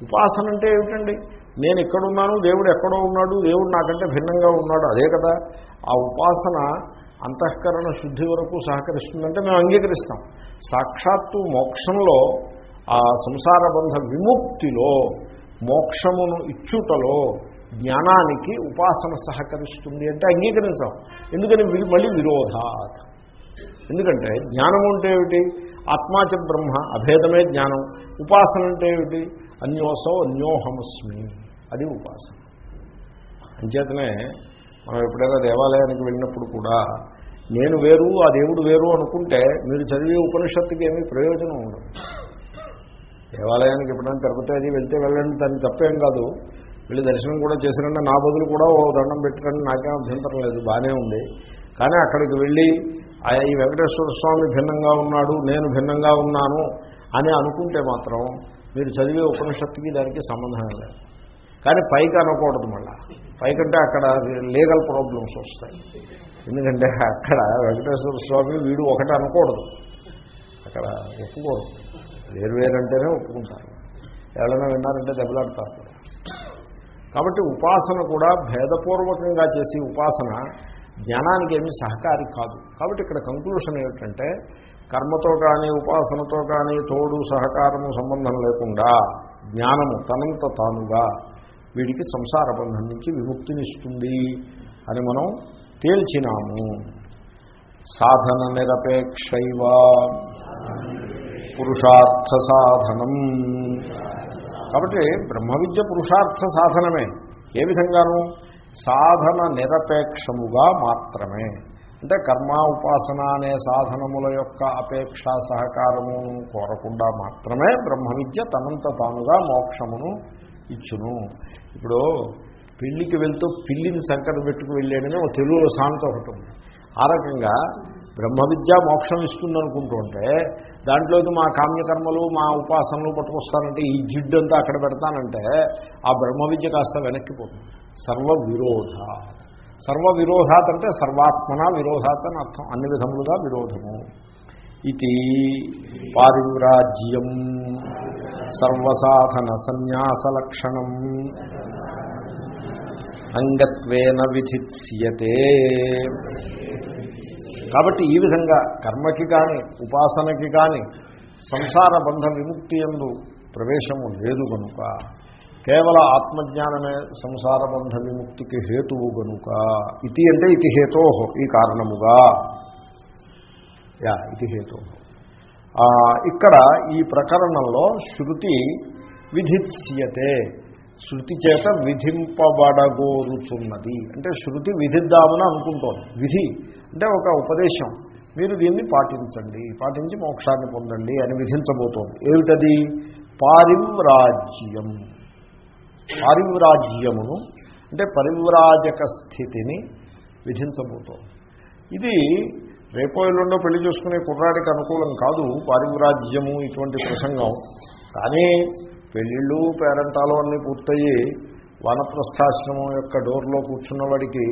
ఉపాసన అంటే ఏమిటండి? నేను ఎక్కడున్నాను దేవుడు ఎక్కడో ఉన్నాడు దేవుడు నాకంటే భిన్నంగా ఉన్నాడు అదే కదా. ఆ ఉపాసన అంతఃకరణ శుద్ధి వరకు సహకరిస్తుందంటే మేము అంగీకరిస్తాం. సాక్షాత్తు మోక్షంలో ఆ సంసార బంధ విముక్తిలో మోక్షమును ఇచ్చుటలో జ్ఞానానికి ఉపాసన సహకరిస్తుంది అంటే అంగీకరించాం. ఎందుకని? మళ్ళీ విరోధాత్. ఎందుకంటే జ్ఞానం అంటే ఏమిటి? ఆత్మాచ బ్రహ్మ అభేదమే జ్ఞానం. ఉపాసన అంటే ఏమిటి? అన్యోసో అన్యోహమస్మి. అది ఉపాసన. అంచేతనే మనం ఎప్పుడైనా దేవాలయానికి వెళ్ళినప్పుడు కూడా నేను వేరు ఆ దేవుడు వేరు అనుకుంటే మీరు చదివే ఉపనిషత్తుకి ఏమీ ప్రయోజనం ఉండదు. దేవాలయానికి ఎప్పుడైనా తిరుపతి అది వెళ్తే వెళ్ళండి దానికి తప్పేం కాదు. వెళ్ళి దర్శనం కూడా చేసిరంటే నా బదులు కూడా ఓ దండం పెట్టిరండి నాకేం అభ్యంతరం లేదు బాగానే ఉంది. కానీ అక్కడికి వెళ్ళి ఆయా ఈ వెంకటేశ్వర స్వామి భిన్నంగా ఉన్నాడు నేను భిన్నంగా ఉన్నాను అని అనుకుంటే మాత్రం మీరు చదివే ఉపనిషత్తుకి దానికి సంబంధం లేదు. కానీ పైకి అనకూడదు మళ్ళా. పైకంటే అక్కడ లీగల్ ప్రాబ్లమ్స్ వస్తాయి. ఎందుకంటే అక్కడ వెంకటేశ్వర స్వామి వీడు ఒకటి అనకూడదు. అక్కడ ఒప్పుకోరు. వేరు వేరంటేనే ఒప్పుకుంటారు. ఎవరైనా విన్నారంటే దెబ్బలాడతారు. కాబట్టి ఉపాసన కూడా భేదపూర్వకంగా చేసి ఉపాసన జ్ఞానానికి ఏమీ సహకారి కాదు. కాబట్టి ఇక్కడ కంక్లూషన్ ఏమిటంటే కర్మతో కానీ ఉపాసనతో కానీ తోడు సహకారము సంబంధం లేకుండా జ్ఞానము తనంత తానుగా వీడికి సంసార బంధం నుంచి విముక్తినిస్తుంది అని మనం తేల్చినాము. సాధన నిరపేక్షైవ పురుషార్థ సాధనం. కాబట్టి బ్రహ్మ విద్య పురుషార్థ సాధనమే. ఏ విధంగాను సాధన నిరపేక్షముగా మాత్రమే. అంటే కర్మ ఉపాసన అనే సాధనముల యొక్క అపేక్ష సహకారము కోరకుండా మాత్రమే బ్రహ్మ విద్య తనంత తానుగా మోక్షమును ఇచ్చును. ఇప్పుడు పెళ్ళికి వెళ్తూ పిల్లిని సంకట పెట్టుకు వెళ్ళాడని ఒక తెలుగులో సామెత ఒకటి ఉంది. ఆ రకంగా బ్రహ్మ విద్య మోక్షం ఇస్తుందనుకుంటుంటే దాంట్లోకి మా కామ్యకర్మలు మా ఉపాసనలు పట్టుకొస్తానంటే ఈ జిడ్డు అంతా అక్కడ పెడతానంటే ఆ బ్రహ్మ విద్య కాస్త వెనక్కిపోతుంది. సర్వ విరోధ సర్వ విరోధాత్ అంటే సర్వాత్మన విరోధాత్ అని అర్థం. అన్ని విధములుగా విరోధము. ఇది పారివ్రాజ్యం. సర్వసాధన సన్యాస లక్షణం అంగత్వేన విధిత్స్యతే. కాబట్టి ఈ విధంగా కర్మకి కానీ ఉపాసనకి కానీ సంసార బంధ విముక్తి ఎందు ప్రవేశము లేదు కనుక కేవల ఆత్మజ్ఞానమే సంసార బంధ విముక్తికి హేతువు గనుక ఇది అంటే ఇది హేతో ఈ కారణముగా. యా ఇది హేతు ఇక్కడ ఈ ప్రకరణంలో శృతి విధిత్స్యతే శృతి చేత విధింపబడగోరుచున్నది అంటే శృతి విధిద్దామని అనుకుంటోంది. విధి అంటే ఒక ఉపదేశం. మీరు దీన్ని పాటించండి. పాటించి మోక్షాన్ని పొందండి అని విధించబోతోంది. ఏమిటది? పారివ్రాజ్యం. పారివ్రాజ్యమును అంటే పరివ్రాజక స్థితిని విధించబోతోంది. ఇది రేపో ఎల్లుండో పెళ్ళి చేసుకునే కుర్రాడికి అనుకూలం కాదు. పారివ్రాజ్యము ఇటువంటి ప్రసంగం. కానీ పెళ్ళిళ్ళు పేరంటాలు అన్నీ పూర్తయ్యి వనప్రస్థాశ్రమం యొక్క డోర్లో కూర్చున్నవాడికి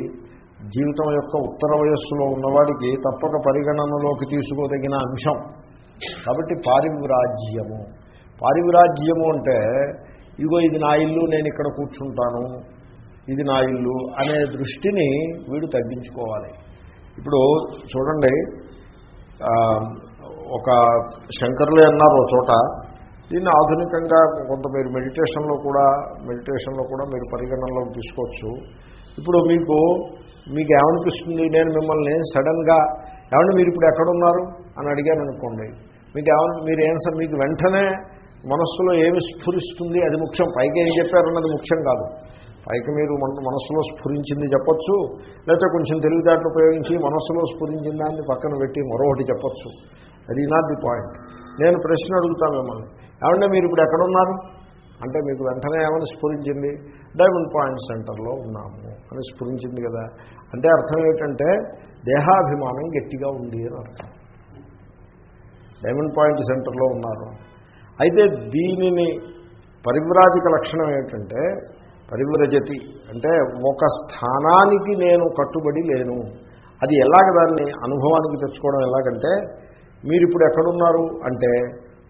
జీవితం యొక్క ఉత్తర వయస్సులో ఉన్నవాడికి తప్పక పరిగణనలోకి తీసుకోదగిన అంశం. కాబట్టి పారివ్రాజ్యము. పారివ్రాజ్యము అంటే ఇగో ఇది నా ఇల్లు నేను ఇక్కడ కూర్చుంటాను ఇది నా ఇల్లు అనే దృష్టిని వీడు తగ్గించుకోవాలి. ఇప్పుడు చూడండి ఒక శంకరులే అన్నారు ఒక చోట దీన్ని ఆధునికంగా కొంత మీరు మెడిటేషన్లో కూడా మెడిటేషన్లో కూడా మీరు పరిగణనలోకి తీసుకోవచ్చు. ఇప్పుడు మీకు మీకు ఏమనిపిస్తుంది? నేను మిమ్మల్ని సడన్గా ఏమంటే మీరు ఇప్పుడు ఎక్కడున్నారు? అని అడిగాను అనుకోండి మీకు ఏమని మీరు ఏం సార్ మీకు వెంటనే మనస్సులో ఏమి స్ఫురిస్తుంది? అది ముఖ్యం. పైకి ఏం చెప్పారన్నది ముఖ్యం కాదు. పైకి మీరు మన మనస్సులో స్ఫురించింది చెప్పొచ్చు. లేకపోతే కొంచెం తెలివితేటలు ఉపయోగించి మనస్సులో స్ఫురించిన దాన్ని పక్కన పెట్టి మరొకటి చెప్పొచ్చు. అది నాట్ ది పాయింట్ నేను ప్రశ్న అడుగుతాను మిమ్మల్ని. ఏమంటే మీరు ఇప్పుడు ఎక్కడున్నారు అంటే మీకు వెంటనే ఏమని స్ఫురించింది? డైమండ్ పాయింట్ సెంటర్లో ఉన్నాము అని స్ఫురించింది కదా. అంటే అర్థం ఏంటంటే దేహాభిమానం గట్టిగా ఉంది అని అర్థం. డైమండ్ పాయింట్ సెంటర్లో ఉన్నారు. అయితే దీనిని పరివ్రాజిక లక్షణం ఏమిటంటే పరివ్రజతి. అంటే ఒక స్థానానికి నేను కట్టుబడి లేను. అది ఎలాగ దాన్ని అనుభవానికి తెచ్చుకోవడం ఎలాగంటే మీరు ఇప్పుడు ఎక్కడున్నారు? అంటే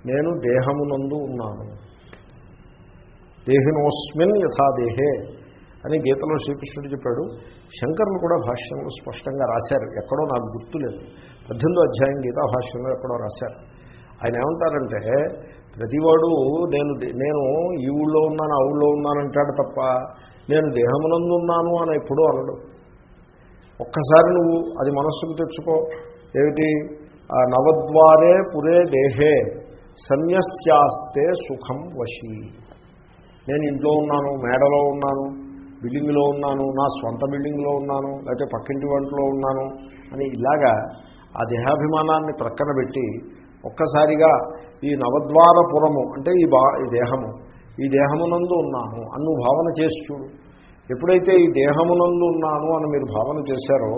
నేను దేహమునందు ఉన్నాను. దేహినోస్మిన్ యథా దేహే అని గీతలో శ్రీకృష్ణుడు చెప్పాడు. శంకరులు కూడా భాష్యంలో స్పష్టంగా రాశారు. ఎక్కడో నాకు గుర్తు లేదు పద్దెనిమిదో అధ్యాయం గీతా భాష్యంలో ఎక్కడో రాశారు. ఆయన ఏమంటారంటే ప్రతివాడు నేను దే- నేను ఈ ఊళ్ళో ఉన్నాను ఆ ఊళ్ళో ఉన్నానంటాడు తప్ప నేను దేహమునందు ఉన్నాను అని ఎప్పుడూ అనడు. ఒక్కసారి నువ్వు అది మనస్సుకు తెచ్చుకో. ఏమిటి? నవద్వారే పురే దేహే సన్యస్యాస్తే సుఖం వశీ. నేను ఇంట్లో ఉన్నాను మేడలో ఉన్నాను బిల్డింగ్లో ఉన్నాను నా స్వంత బిల్డింగ్లో ఉన్నాను లేకపోతే పక్కింటి వంటలో ఉన్నాను అని ఇలాగా ఆ దేహాభిమానాన్ని ప్రక్కన పెట్టి ఒక్కసారిగా ఈ నవద్వారపురము అంటే ఈ బా ఈ దేహము ఈ దేహమునందు ఉన్నాను అన్ను భావన చేసి చూడు. ఎప్పుడైతే ఈ దేహమునందు ఉన్నాను అని మీరు భావన చేశారో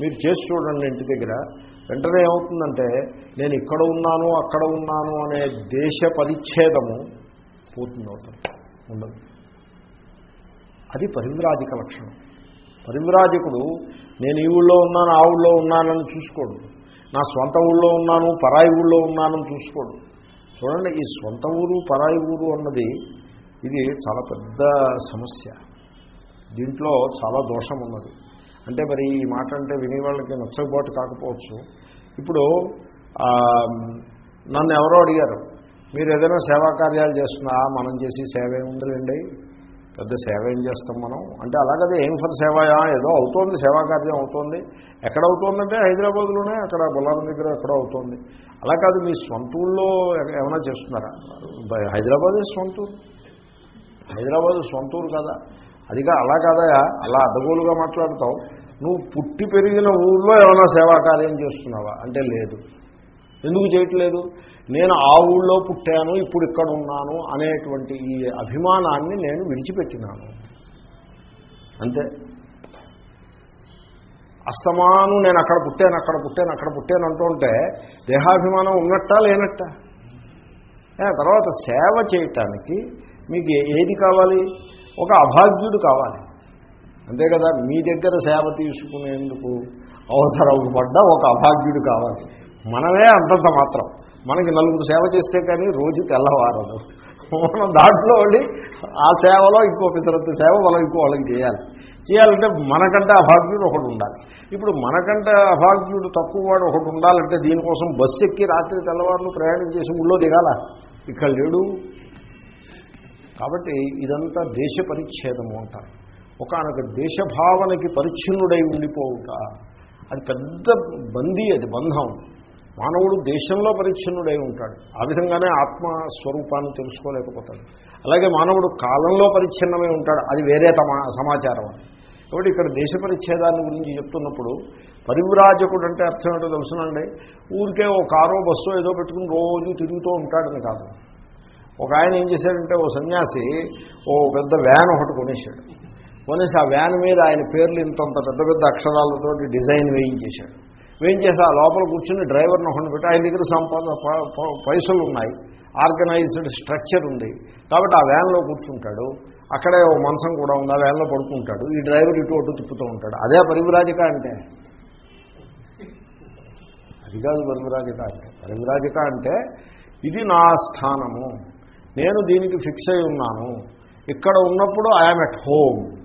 మీరు చేసి చూడండి ఇంటి దగ్గర వెంటనే ఏమవుతుందంటే నేను ఇక్కడ ఉన్నాను అక్కడ ఉన్నాను అనే దేశ పరిచ్ఛేదము పూర్తిందవుతుంది ఉండదు. అది పరివ్రాజిక లక్షణం పరివ్రాజకుడు నేను ఈ ఊళ్ళో ఉన్నాను ఆ ఊళ్ళో ఉన్నానని చూసుకోడు. నా స్వంత ఊళ్ళో ఉన్నాను పరాయి ఊళ్ళో ఉన్నానని చూసుకోడు. చూడండి ఈ స్వంత ఊరు పరాయి ఊరు అన్నది ఇది చాలా పెద్ద సమస్య. దీంట్లో చాలా దోషం ఉన్నది అంటే మరి ఈ మాట అంటే వినేవాళ్ళకి నచ్చకపోటు కాకపోవచ్చు. ఇప్పుడు నన్ను ఎవరో అడిగారు మీరు ఏదైనా సేవా కార్యాలు చేస్తున్నా మనం చేసి సేవ ఏముందిలేండి? పెద్ద సేవ ఏం చేస్తాం మనం? అంటే అలాగదే ఏం ఫర్ సేవయా? ఏదో అవుతోంది సేవా కార్యం అవుతోంది. ఎక్కడ అవుతోందంటే హైదరాబాద్లోనే అక్కడ బొల్లారం దగ్గర ఎక్కడ అవుతోంది. అలా కాదు మీ సొంత ఊళ్ళో ఏమైనా చేస్తున్నారా? హైదరాబాదే స్వంతూరు హైదరాబాదు హైదరాబాద్ సొంత ఊరు కదా. అదిగా అలా కాదయా అలా అడ్డగోలుగా మాట్లాడతావు. నువ్వు పుట్టి పెరిగిన ఊళ్ళో ఏమైనా సేవా కార్యం చేస్తున్నావా? అంటే లేదు. ఎందుకు చేయట్లేదు? నేను ఆ ఊళ్ళో పుట్టాను ఇప్పుడు ఇక్కడ ఉన్నాను అనేటువంటి ఈ అభిమానాన్ని నేను విడిచిపెట్టినాను. అంతే. అస్తమాను నేను అక్కడ పుట్టాను అక్కడ పుట్టాను అక్కడ పుట్టాను అంటుంటే దేహాభిమానం ఉన్నట్టా లేనట్టా? తర్వాత సేవ చేయటానికి మీకు ఏది కావాలి? ఒక అభాగ్యుడు కావాలి. అంతే కదా మీ దగ్గర సేవ తీసుకునేందుకు అవసరపడ్డ ఒక అభాగ్యుడు కావాలి. మనమే అంతంత మాత్రం. మనకి నలుగురు సేవ చేస్తే కానీ రోజు తెల్లవారదు. మనం దాంట్లో ఉండి ఆ సేవలో ఇంకో పిసరత్తు సేవ మనం ఇంకో వాళ్ళకి చేయాలి. చేయాలంటే మనకంటే అభాగ్యుడు ఒకటి ఉండాలి. ఇప్పుడు మనకంటే అభాగ్యుడు తక్కువ వాడు ఒకటి ఉండాలంటే దీనికోసం బస్సు ఎక్కి రాత్రి తెల్లవారులు ప్రయాణం చేసి ఊళ్ళో దిగాల? ఇక్కడ లేడు. కాబట్టి ఇదంతా దేశ పరిచ్ఛేదము అంటారు. ఒకనొక దేశభావనకి పరిచ్ఛిన్నుడై ఉండిపోవుట. అది పెద్ద బందీ అది బంధం. మానవుడు దేశంలో పరిచ్ఛిన్నుడై ఉంటాడు. ఆ విధంగానే ఆత్మస్వరూపాన్ని తెలుసుకోలేకపోతాడు. అలాగే మానవుడు కాలంలో పరిచ్ఛిన్నమై ఉంటాడు. అది వేరే సమాచారం. అది కాబట్టి ఇక్కడ దేశ పరిచ్ఛేదాన్ని గురించి చెప్తున్నప్పుడు పరివ్రాజకుడు అంటే అర్థం ఏంటో తెలుసునండి? ఊరికే ఓ కారో బస్సో ఏదో పెట్టుకుని రోజు తిరుగుతూ ఉంటాడని కాదు. ఒక ఆయన ఏం చేశాడంటే ఓ సన్యాసి ఓ పెద్ద వ్యాన్ ఒకటి కొనేశాడు. కొనేసి ఆ వ్యాన్ మీద ఆయన పేర్లు ఇంతంత పెద్ద పెద్ద అక్షరాలతో డిజైన్ వేయించేశాడు. వేయించేసి ఆ లోపల కూర్చుని డ్రైవర్ని ఒకటి పెట్టి ఆయన దగ్గర సంపాద ప- పైసలు ఉన్నాయి. ఆర్గనైజ్డ్ స్ట్రక్చర్ ఉంది. కాబట్టి ఆ వ్యాన్లో కూర్చుంటాడు. అక్కడే ఓ మంచం కూడా ఉంది. ఆ వ్యాన్లో పడుకుంటాడు. ఈ డ్రైవర్ ఇటు అటు తిప్పుతూ ఉంటాడు. అదే పరివిరాజిక అంటే? అది కాదు పరివిరాజిక అంటే. పరివిరాజిక అంటే ఇది నా స్థానము. నేను దీనికి ఫిక్స్ అయి ఉన్నాను. ఇక్కడ ఉన్నప్పుడు ఐఎమ్ ఎట్ హోమ్.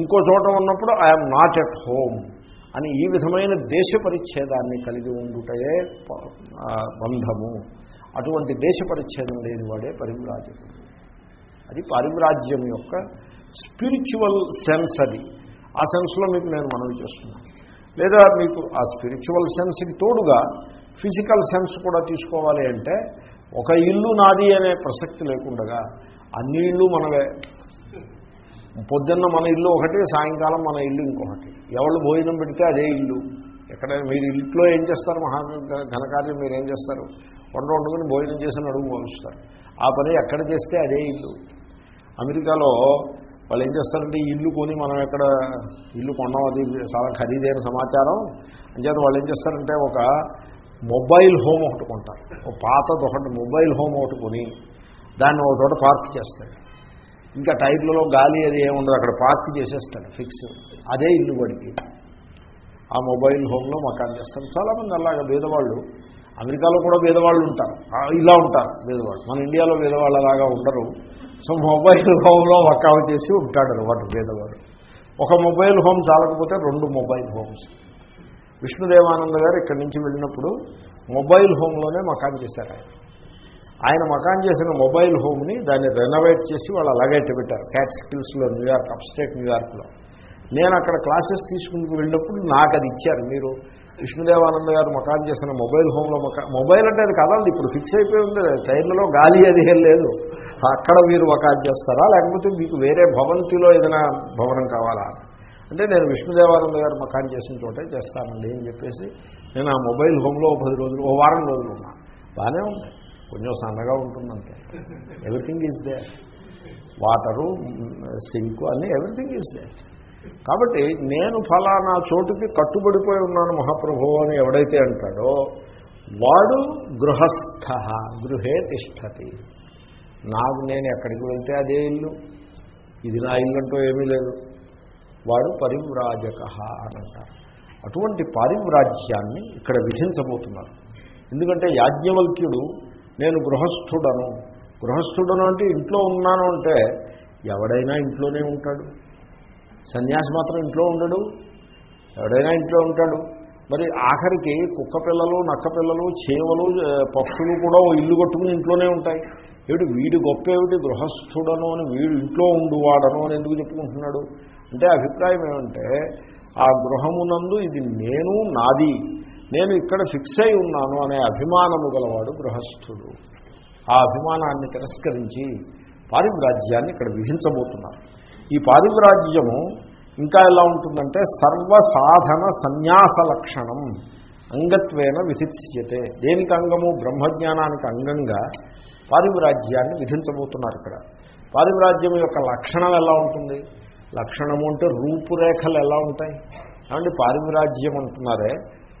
ఇంకో చోట ఉన్నప్పుడు ఐఎమ్ నాట్ ఎట్ హోమ్ అని ఈ విధమైన దేశ పరిచ్ఛేదాన్ని కలిగి ఉండుటయే బంధము. అటువంటి దేశ పరిచ్ఛేదం లేని వాడే పరివ్రాజకుడు. అది పారివ్రాజ్యం యొక్క స్పిరిచువల్ సెన్స్ అది. ఆ సెన్స్లో మీకు నేను మనవి చేస్తున్నాను లేదా మీకు ఆ స్పిరిచువల్ సెన్స్కి తోడుగా ఫిజికల్ సెన్స్ కూడా తీసుకోవాలి అంటే ఒక ఇల్లు నాది అనే ప్రసక్తి లేకుండగా అన్ని ఇళ్ళు మనవే. పొద్దున్న మన ఇల్లు ఒకటి సాయంకాలం మన ఇల్లు ఇంకొకటి. ఎవరు భోజనం పెడితే అదే ఇల్లు. ఎక్కడ మీరు ఇంట్లో ఏం చేస్తారు మహా ఘనకార్యం మీరు ఏం చేస్తారు? వంట వండుకుని భోజనం చేసి అడుగు మోలుస్తారు ఆ పని ఎక్కడ చేస్తే అదే ఇల్లు. అమెరికాలో వాళ్ళు ఏం చేస్తారంటే ఇల్లు కొని మనం ఎక్కడ ఇల్లు కొన్నాం అది చాలా ఖరీదైన సమాచారం. అంచేత వాళ్ళు ఏం చేస్తారంటే ఒక మొబైల్ హోమ్ ఒకటి కొంటారు. ఒక పాతది ఒకటి మొబైల్ హోమ్ ఒకటి కొని దాన్ని ఒక చోట పార్క్ చేస్తాడు ఇంకా టైర్లలో గాలి అది ఏముండదు అక్కడ పార్క్ చేసేస్తాడు ఫిక్స్. అదే ఇల్లు వాడికి. ఆ మొబైల్ హోమ్లో మకాన్ చేస్తారు. చాలామంది అలాగా భేదవాళ్ళు. అమెరికాలో కూడా భేదవాళ్ళు ఉంటారు. ఇలా ఉంటారు భేదవాళ్ళు. మన ఇండియాలో భేదవాళ్ళు అలాగా ఉండరు. సో మొబైల్ హోమ్లో మకాన్ చేసి ఉంటాడు అనమాట భేదవాడు. ఒక మొబైల్ హోమ్ చాలకపోతే రెండు మొబైల్ హోమ్స్. విష్ణుదేవానంద గారు ఇక్కడి నుంచి వెళ్ళినప్పుడు మొబైల్ హోమ్లోనే మకాన్ చేశారు ఆయన. ఆయన మకాన్ చేసిన మొబైల్ హోమ్ని దాన్ని రెనోవేట్ చేసి వాళ్ళు అలాగే పెట్టారు. క్యాట్ స్కిల్స్లో న్యూయార్క్ అప్స్టేట్ న్యూయార్క్లో నేను అక్కడ క్లాసెస్ తీసుకుని వెళ్ళినప్పుడు నాకు అది ఇచ్చారు మీరు. విష్ణుదేవానంద గారు మకాన్ చేసిన మొబైల్ హోమ్లో మకా మొబైల్ అంటే అది కదలదు ఇప్పుడు ఫిక్స్ అయిపోయి ఉంది. టైర్లలో గాలి అది ఏం లేదు. అక్కడ మీరు మకాన్ చేస్తారా? లేకపోతే మీకు వేరే భవంతిలో ఏదైనా భవనం కావాలా? అంటే నేను విష్ణుదేవానంద గారు మకాన్ చేసిన చోటే చేస్తానండి అని చెప్పేసి నేను ఆ మొబైల్ హోమ్లో పది రోజులు ఓ వారం రోజులు ఉన్నా. బాగానే ఉంది. కొంచెం సన్నగా ఉంటుందంటే everything is there water sink అన్నీ ఎవ్రీథింగ్ ఈజ్ దే కాబట్టి నేను ఫలానా చోటుకి కట్టుబడిపోయి ఉన్నాను మహాప్రభు అని ఎవడైతే అంటాడో వాడు గృహస్థ గృహే తిష్టతి. నాకు నేను ఎక్కడికి వెళ్తే అదే ఇల్లు. ఇది నా ఇల్లు అంటూ ఏమీ లేదు. వాడు పరివ్రాజక అని అంటారు. అటువంటి పారివ్రాజ్యాన్ని ఇక్కడ విధించబోతున్నారు. ఎందుకంటే యాజ్ఞవల్క్యుడు నేను గృహస్థుడను. గృహస్థుడను అంటే ఇంట్లో ఉన్నాను అంటే ఎవడైనా ఇంట్లోనే ఉంటాడు. సన్యాసి మాత్రం ఇంట్లో ఉండడు. ఎవడైనా ఇంట్లో ఉంటాడు. మరి ఆఖరికి కుక్క పిల్లలు నక్క పిల్లలు చేవలు పక్షులు కూడా ఇల్లు కట్టుకుని ఇంట్లోనే ఉంటాయి. ఏమిటి? వీడి గొప్ప ఏమిటి? గృహస్థుడను అని వీడు ఇంట్లో ఉండువాడను అని ఎందుకు చెప్పుకుంటున్నాడు? అంటే అభిప్రాయం ఏమంటే ఆ గృహమునందు ఇది నేను నాది. నేను ఇక్కడ ఫిక్స్ అయి ఉన్నాను అనే అభిమానము గలవాడు గృహస్థుడు. ఆ అభిమానాన్ని తిరస్కరించి పారివ్రాజ్యాన్ని ఇక్కడ విధించబోతున్నారు. ఈ పారివ్రాజ్యము ఇంకా ఎలా ఉంటుందంటే సర్వసాధన సన్యాస లక్షణం అంగత్వేన విధిత్స్యతే. దేనికి అంగము? బ్రహ్మజ్ఞానానికి అంగంగా పారివ్రాజ్యాన్ని విధించబోతున్నారు ఇక్కడ. పారివ్రాజ్యం యొక్క లక్షణం ఎలా ఉంటుంది? లక్షణము అంటే రూపురేఖలు ఎలా ఉంటాయి? కాబట్టి పారివ్రాజ్యం అంటున్నారే.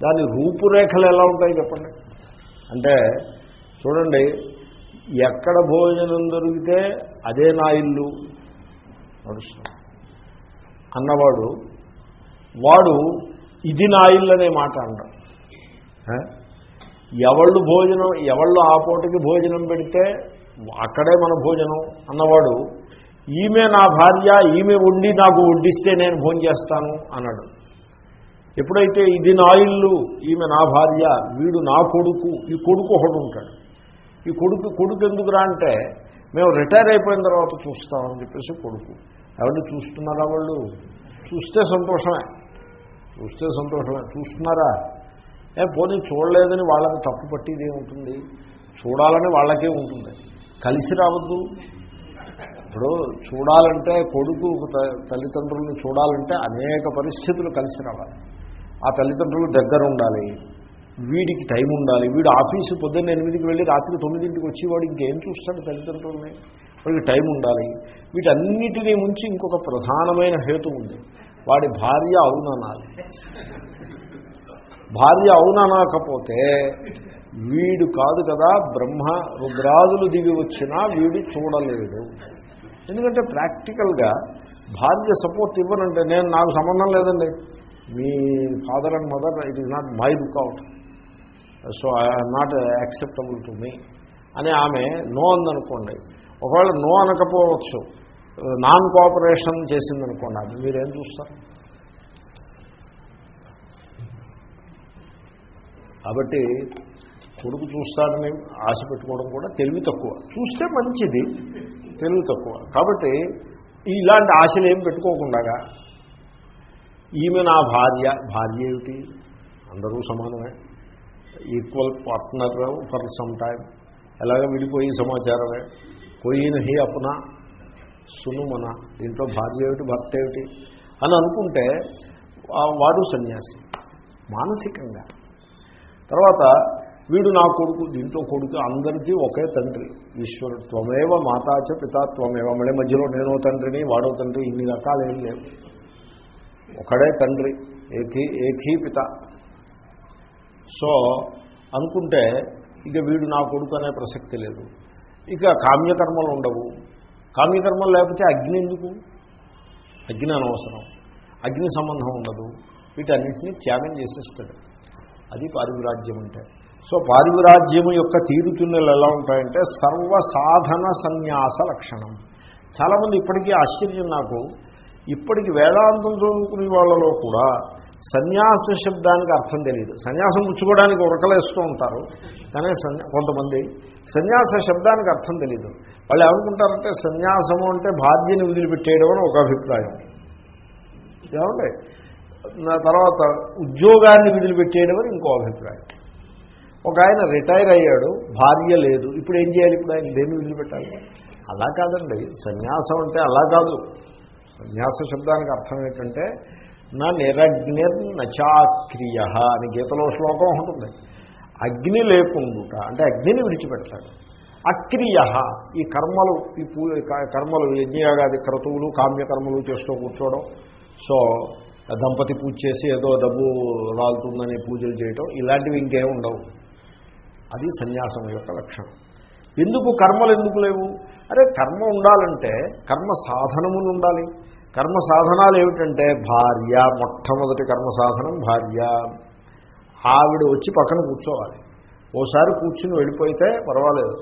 దాని రూపురేఖలు ఎలా ఉంటాయి చెప్పండి? అంటే చూడండి ఎక్కడ భోజనం దొరికితే అదే నా ఇల్లు నడుస్తుంది. అన్నవాడు వాడు ఇది నా ఇల్లు అనే మాట అన్నాడు ఎవళ్ళు భోజనం ఎవళ్ళు ఆ పూటకి భోజనం పెడితే అక్కడే మన భోజనం. అన్నవాడు ఈమె నా భార్య ఈమె వండి నాకు వడ్డిస్తే నేను భోజనం చేస్తాను అన్నాడు. ఎప్పుడైతే ఇది నా ఇల్లు ఈమె నా భార్య వీడు నా కొడుకు ఈ కొడుకు ఒకడు ఉంటాడు. ఈ కొడుకు కొడుకు ఎందుకురా అంటే మేము రిటైర్ అయిపోయిన తర్వాత చూస్తామని చెప్పేసి కొడుకు. ఎవరిని చూస్తున్నారా వాళ్ళు? చూస్తే సంతోషమే. చూస్తే సంతోషమే. చూస్తున్నారా? ఏ పోనీ చూడలేదని వాళ్ళని తప్పు పట్టేది ఉంటుంది చూడాలని వాళ్ళకే ఉంటుంది. కలిసి రావద్దు. ఇప్పుడు చూడాలంటే కొడుకు త- తల్లిదండ్రులను చూడాలంటే అనేక పరిస్థితులు కలిసి రావాలి. ఆ తల్లిదండ్రులు దగ్గర ఉండాలి వీడికి టైం ఉండాలి వీడు ఆఫీసు పొద్దున్న ఎనిమిదికి వెళ్ళి రాత్రి తొమ్మిదింటికి వచ్చేవాడు ఇంకేం చూస్తాడు తల్లిదండ్రులని? వాడికి టైం ఉండాలి. వీటన్నిటినీ ముంచి ఇంకొక ప్రధానమైన హేతు ఉంది. వాడి భార్య అవుననాలి భార్య అవుననకపోతే వీడు కాదు కదా బ్రహ్మ రుద్రాదులు దిగి వచ్చినా వీడు చూడలేడు. ఎందుకంటే ప్రాక్టికల్గా భార్య సపోర్ట్ ఇవ్వనంటే నేను నాకు సంబంధం లేదండి. మీ father and mother it is not my lookout so I'm not acceptable to me అని ఆమె నో అందనుకోండి. ఒకవేళ నో అనకపోవచ్చు. నాన్ కోఆపరేషన్ చేసిందనుకోండి. అది మీరేం చూస్తారు? కాబట్టి కొడుకు చూస్తాడని ఆశ పెట్టుకోవడం కూడా తెలివి తక్కువ. చూస్తే మంచిది తెలివి తక్కువ. కాబట్టి ఇలాంటి ఆశలు ఏం పెట్టుకోకుండా ఈమె నా భార్య. భార్య ఏమిటి? అందరూ సమానమే. Equal partner for some time ఎలాగ విడిపోయి సమాచారమే. పోయిన హీ అప్న సునుమన దీంట్లో భార్య ఏమిటి? భర్త ఏమిటి? అని అనుకుంటే వాడు సన్యాసి. మానసికంగా. తర్వాత వీడు నా కొడుకు దీంట్లో కొడుకు అందరికీ ఒకే తండ్రి. ఈశ్వరుడు. త్వమేవ మాతాచ పితా త్వమేవ మళ్ళీ మధ్యలో నేనో తండ్రిని వాడో తండ్రి ఇన్ని రకాలు ఏం లేవు. ఒకడే తండ్రి ఏకీ ఏకీపిత సో అనుకుంటే ఇక వీడు నా కొడుకు అనే ప్రసక్తి లేదు. ఇక కామ్యకర్మలు ఉండవు. కామ్యకర్మలు లేకపోతే అగ్ని ఎందుకు? అగ్ని అనవసరం. అగ్ని సంబంధం ఉండదు. వీటన్నింటినీ త్యాగం చేసేస్తాడు. అది పారివిరాజ్యం అంటే. సో పారివిరాజ్యము యొక్క తీరుతున్నలు ఎలా ఉంటాయంటే సర్వసాధన సన్యాస లక్షణం. చాలామంది ఇప్పటికీ ఆశ్చర్యం నాకు. ఇప్పటికి వేదాంతం చదువుకునే వాళ్ళలో కూడా సన్యాస శబ్దానికి అర్థం తెలియదు. సన్యాసం పుచ్చుకోవడానికి ఉరకలేస్తూ ఉంటారు. కానీ కొంతమంది సన్యాస శబ్దానికి అర్థం తెలియదు. వాళ్ళు ఏమనుకుంటారంటే సన్యాసము అంటే బాధ్యని వదిలిపెట్టేయడం అని ఒక అభిప్రాయం. ఏమండి? నా తర్వాత ఉద్యోగాన్ని వదిలిపెట్టేయడం అని ఇంకో అభిప్రాయం. ఒక ఆయన రిటైర్ అయ్యాడు భార్య లేదు. ఇప్పుడు ఏం చేయాలి? ఇప్పుడు ఆయన దేన్ని వదిలిపెట్టాలి? అలా కాదండి. సన్యాసం అంటే అలా కాదు. సన్యాస శబ్దానికి అర్థం ఏంటంటే నా నిరగ్నిర్నచాక్రియ అని గీతలో శ్లోకం ఉంటుంది. అగ్ని లేకుండుట అంటే అగ్నిని విడిచిపెడతాడు అక్రియ ఈ కర్మలు ఈ పూ కర్మలు యజ్ఞయాగాది క్రతువులు కామ్యకర్మలు చేస్తూ కూర్చోవడం. సో దంపతి పూజ చేసి ఏదో డబ్బు రాలుతుందని పూజలు చేయటం ఇలాంటివి ఇంకేం ఉండవు. అది సన్యాసం యొక్క లక్షణం. ఎందుకు కర్మలు ఎందుకు లేవు? అరే కర్మ ఉండాలంటే కర్మ సాధనములు ఉండాలి. కర్మ సాధనాలు ఏమిటంటే భార్య మొట్టమొదటి కర్మ సాధనం భార్య. ఆవిడ వచ్చి పక్కన కూర్చోవాలి. ఓసారి కూర్చుని వెళ్ళిపోయితే పర్వాలేదు.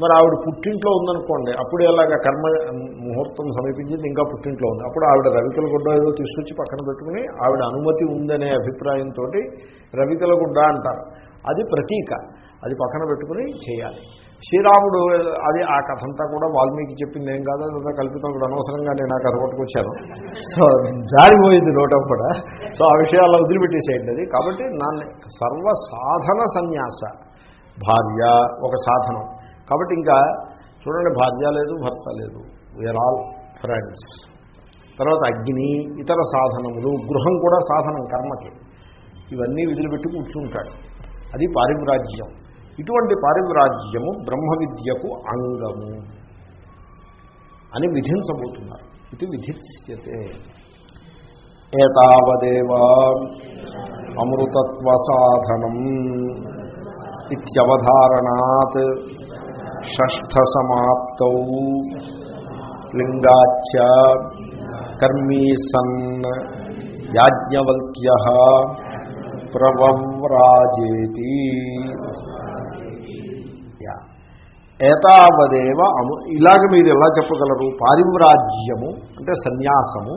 మరి ఆవిడ పుట్టింట్లో ఉందనుకోండి అప్పుడు ఎలాగ కర్మ ముహూర్తం సమీపించింది ఇంకా పుట్టింట్లో ఉంది. అప్పుడు ఆవిడ రవికల గుడ్డ ఏదో తీసుకొచ్చి పక్కన పెట్టుకుని ఆవిడ అనుమతి ఉందనే అభిప్రాయంతో రవికల గుడ్డ అంటారు. అది ప్రతీక. అది పక్కన పెట్టుకుని చేయాలి. శ్రీరాముడు అది ఆ కథ అంతా కూడా వాల్మీకి చెప్పింది ఏం కాదు అదంతా కల్పితం కూడా అనవసరంగా నేను ఆ కథ పట్టుకొచ్చాను. సో జారిపోయింది నోటం కూడా. సో ఆ విషయాల్లో వదిలిపెట్టేసేయండి అది. కాబట్టి నన్ను సర్వ సాధన సన్యాస భార్య ఒక సాధనం. కాబట్టి ఇంకా చూడండి భార్య లేదు భర్త లేదు. వీఆర్ ఆల్ ఫ్రెండ్స్ తర్వాత అగ్ని ఇతర సాధనములు గృహం కూడా సాధనం కర్మకి. ఇవన్నీ విధులుపెట్టి కూర్చుంటాడు. అది పారిపురాజ్యం ఇటువంటి పారివ్రాజ్యము బ్రహ్మ విద్యకు అంగము అని విధించబోతున్నారు. ఇది విధిత్స్యతే ఏతావదేవా అమృతత్వ సాధనం ఇవధారణాత్ షష్ఠ సమాప్త లింగాచ కర్మీ సన్ యాజ్ఞవల్క్య ప్రవవ్రాజేతి యా. ఏతావదేవ అము ఇలాగ మీరు ఎలా చెప్పగలరు? పారివ్రాజ్యము అంటే సన్యాసము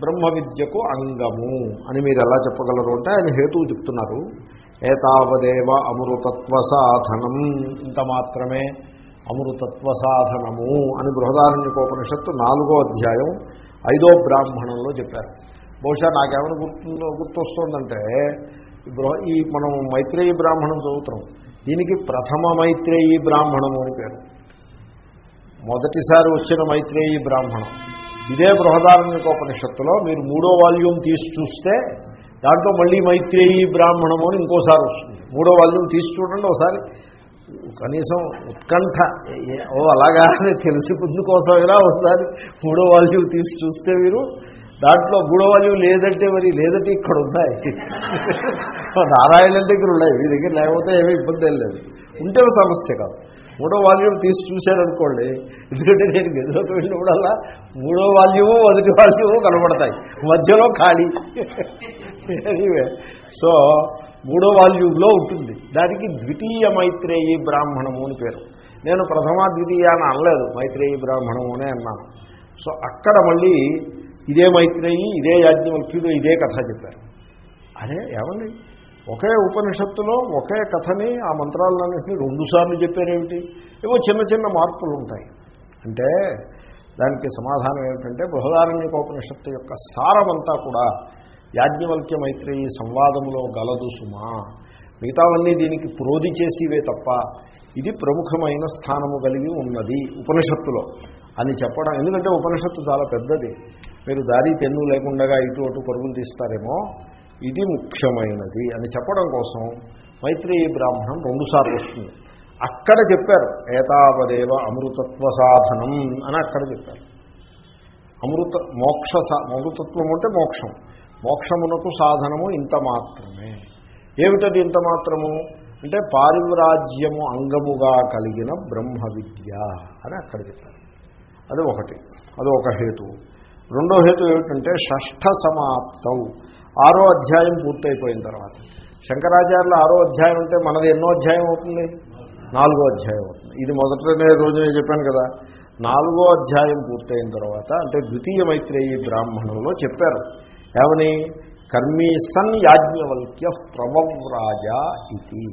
బ్రహ్మ విద్యకు అంగము అని మీరు ఎలా చెప్పగలరు? అంటే ఆయన హేతువు చెప్తున్నారు. ఏతావదేవ అమృతత్వ సాధనం. ఇంత మాత్రమే అమృతత్వ సాధనము అని బృహదారణ్యకోపనిషత్తు నాలుగో అధ్యాయం ఐదో బ్రాహ్మణంలో చెప్పారు. బహుశా నాకేమైనా గుర్తు గుర్తొస్తుందంటే ఈ ఈ మనం మైత్రేయీ బ్రాహ్మణం చదువుతాం దీనికి ప్రథమ మైత్రేయీ బ్రాహ్మణము అని పేరు. మొదటిసారి వచ్చిన మైత్రేయీ బ్రాహ్మణం. ఇదే బృహదారణ్యకోపనిషత్తులో మీరు మూడో వాల్యూమ్ తీసి చూస్తే దాంట్లో మళ్ళీ మైత్రేయీ బ్రాహ్మణము అని ఇంకోసారి వస్తుంది. మూడో వాల్యూమ్ తీసి చూడండి ఒకసారి. కనీసం ఉత్కంఠ ఓ అలాగా అని తెలుసుకుందు కోసం ఇలా ఒకసారి మూడో వాల్యూమ్ తీసి చూస్తే మీరు దాంట్లో మూడో వాల్యూమ్ లేదంటే మరి లేదంటే ఇక్కడ ఉన్నాయి. నారాయణ దగ్గర ఉన్నాయి. మీ దగ్గర లేకపోతే ఏమీ ఇబ్బంది ఏం లేదు. ఉంటే సమస్య కాదు. మూడో వాల్యూమ్ తీసి చూశారనుకోండి ఎందుకంటే నేను గదిలోకి వెళ్ళినప్పుడల్లా మూడో వాల్యూము మొదటి వాల్యూము కనబడతాయి. మధ్యలో ఖాళీ. ఎనీవే సో మూడో వాల్యూమ్లో ఉంటుంది. దానికి ద్వితీయ మైత్రేయీ బ్రాహ్మణము అని పేరు. నేను ప్రథమ ద్వితీయ అని అనలేదు. మైత్రేయీ బ్రాహ్మణము అనే అన్నాను. సో అక్కడ మళ్ళీ ఇదే మైత్రేయి ఇదే యాజ్ఞవల్క్యుడు ఇదే కథ చెప్పారు. అరే ఏమండి? ఒకే ఉపనిషత్తులో ఒకే కథని ఆ మంత్రాలన్నింటినీ రెండుసార్లు చెప్పారేమిటి? ఏవో చిన్న చిన్న మార్పులు ఉంటాయి అంటే దానికి సమాధానం ఏమిటంటే బృహదారణ్యకోపనిషత్తు యొక్క సారమంతా కూడా యాజ్ఞవల్క్య మైత్రేయి సంవాదంలో గలదు సుమా. మిగతావన్నీ దీనికి ప్రోధి చేసివే తప్ప ఇది ప్రముఖమైన స్థానము కలిగి ఉన్నది ఉపనిషత్తులో అని చెప్పడం. ఎందుకంటే ఉపనిషత్తు చాలా పెద్దది. మీరు దారి తెన్ను లేకుండా ఇటు అటు పరుగులు తీస్తారేమో ఇది ముఖ్యమైనది అని చెప్పడం కోసం మైత్రి బ్రాహ్మణం రెండుసార్లు వస్తుంది. అక్కడ చెప్పారు ఏతావదేవ అమృతత్వ సాధనం అని అక్కడ చెప్పారు. అమృత మోక్ష అమృతత్వం అంటే మోక్షం. మోక్షమునకు సాధనము ఇంత మాత్రమే. ఏమిటది ఇంత మాత్రము? అంటే పారివ్రాజ్యము అంగముగా కలిగిన బ్రహ్మ విద్య అని అక్కడ చెప్పారు. అది ఒకటి. అది ఒక హేతు. రెండో హేతు ఏమిటంటే షష్ఠ సమాప్తం ఆరో అధ్యాయం పూర్తయిపోయిన తర్వాత. శంకరాచార్యుల ఆరో అధ్యాయం అంటే మనది ఎన్నో అధ్యాయం అవుతుంది? నాలుగో అధ్యాయం అవుతుంది. ఇది మొదటనే రోజు నేను చెప్పాను కదా. నాలుగో అధ్యాయం పూర్తయిన తర్వాత అంటే ద్వితీయ మైత్రేయీ బ్రాహ్మణంలో చెప్పారు. ఏమని? కర్మీసన్ యాజ్ఞవల్క్య ప్రవవ్రాజ ఇది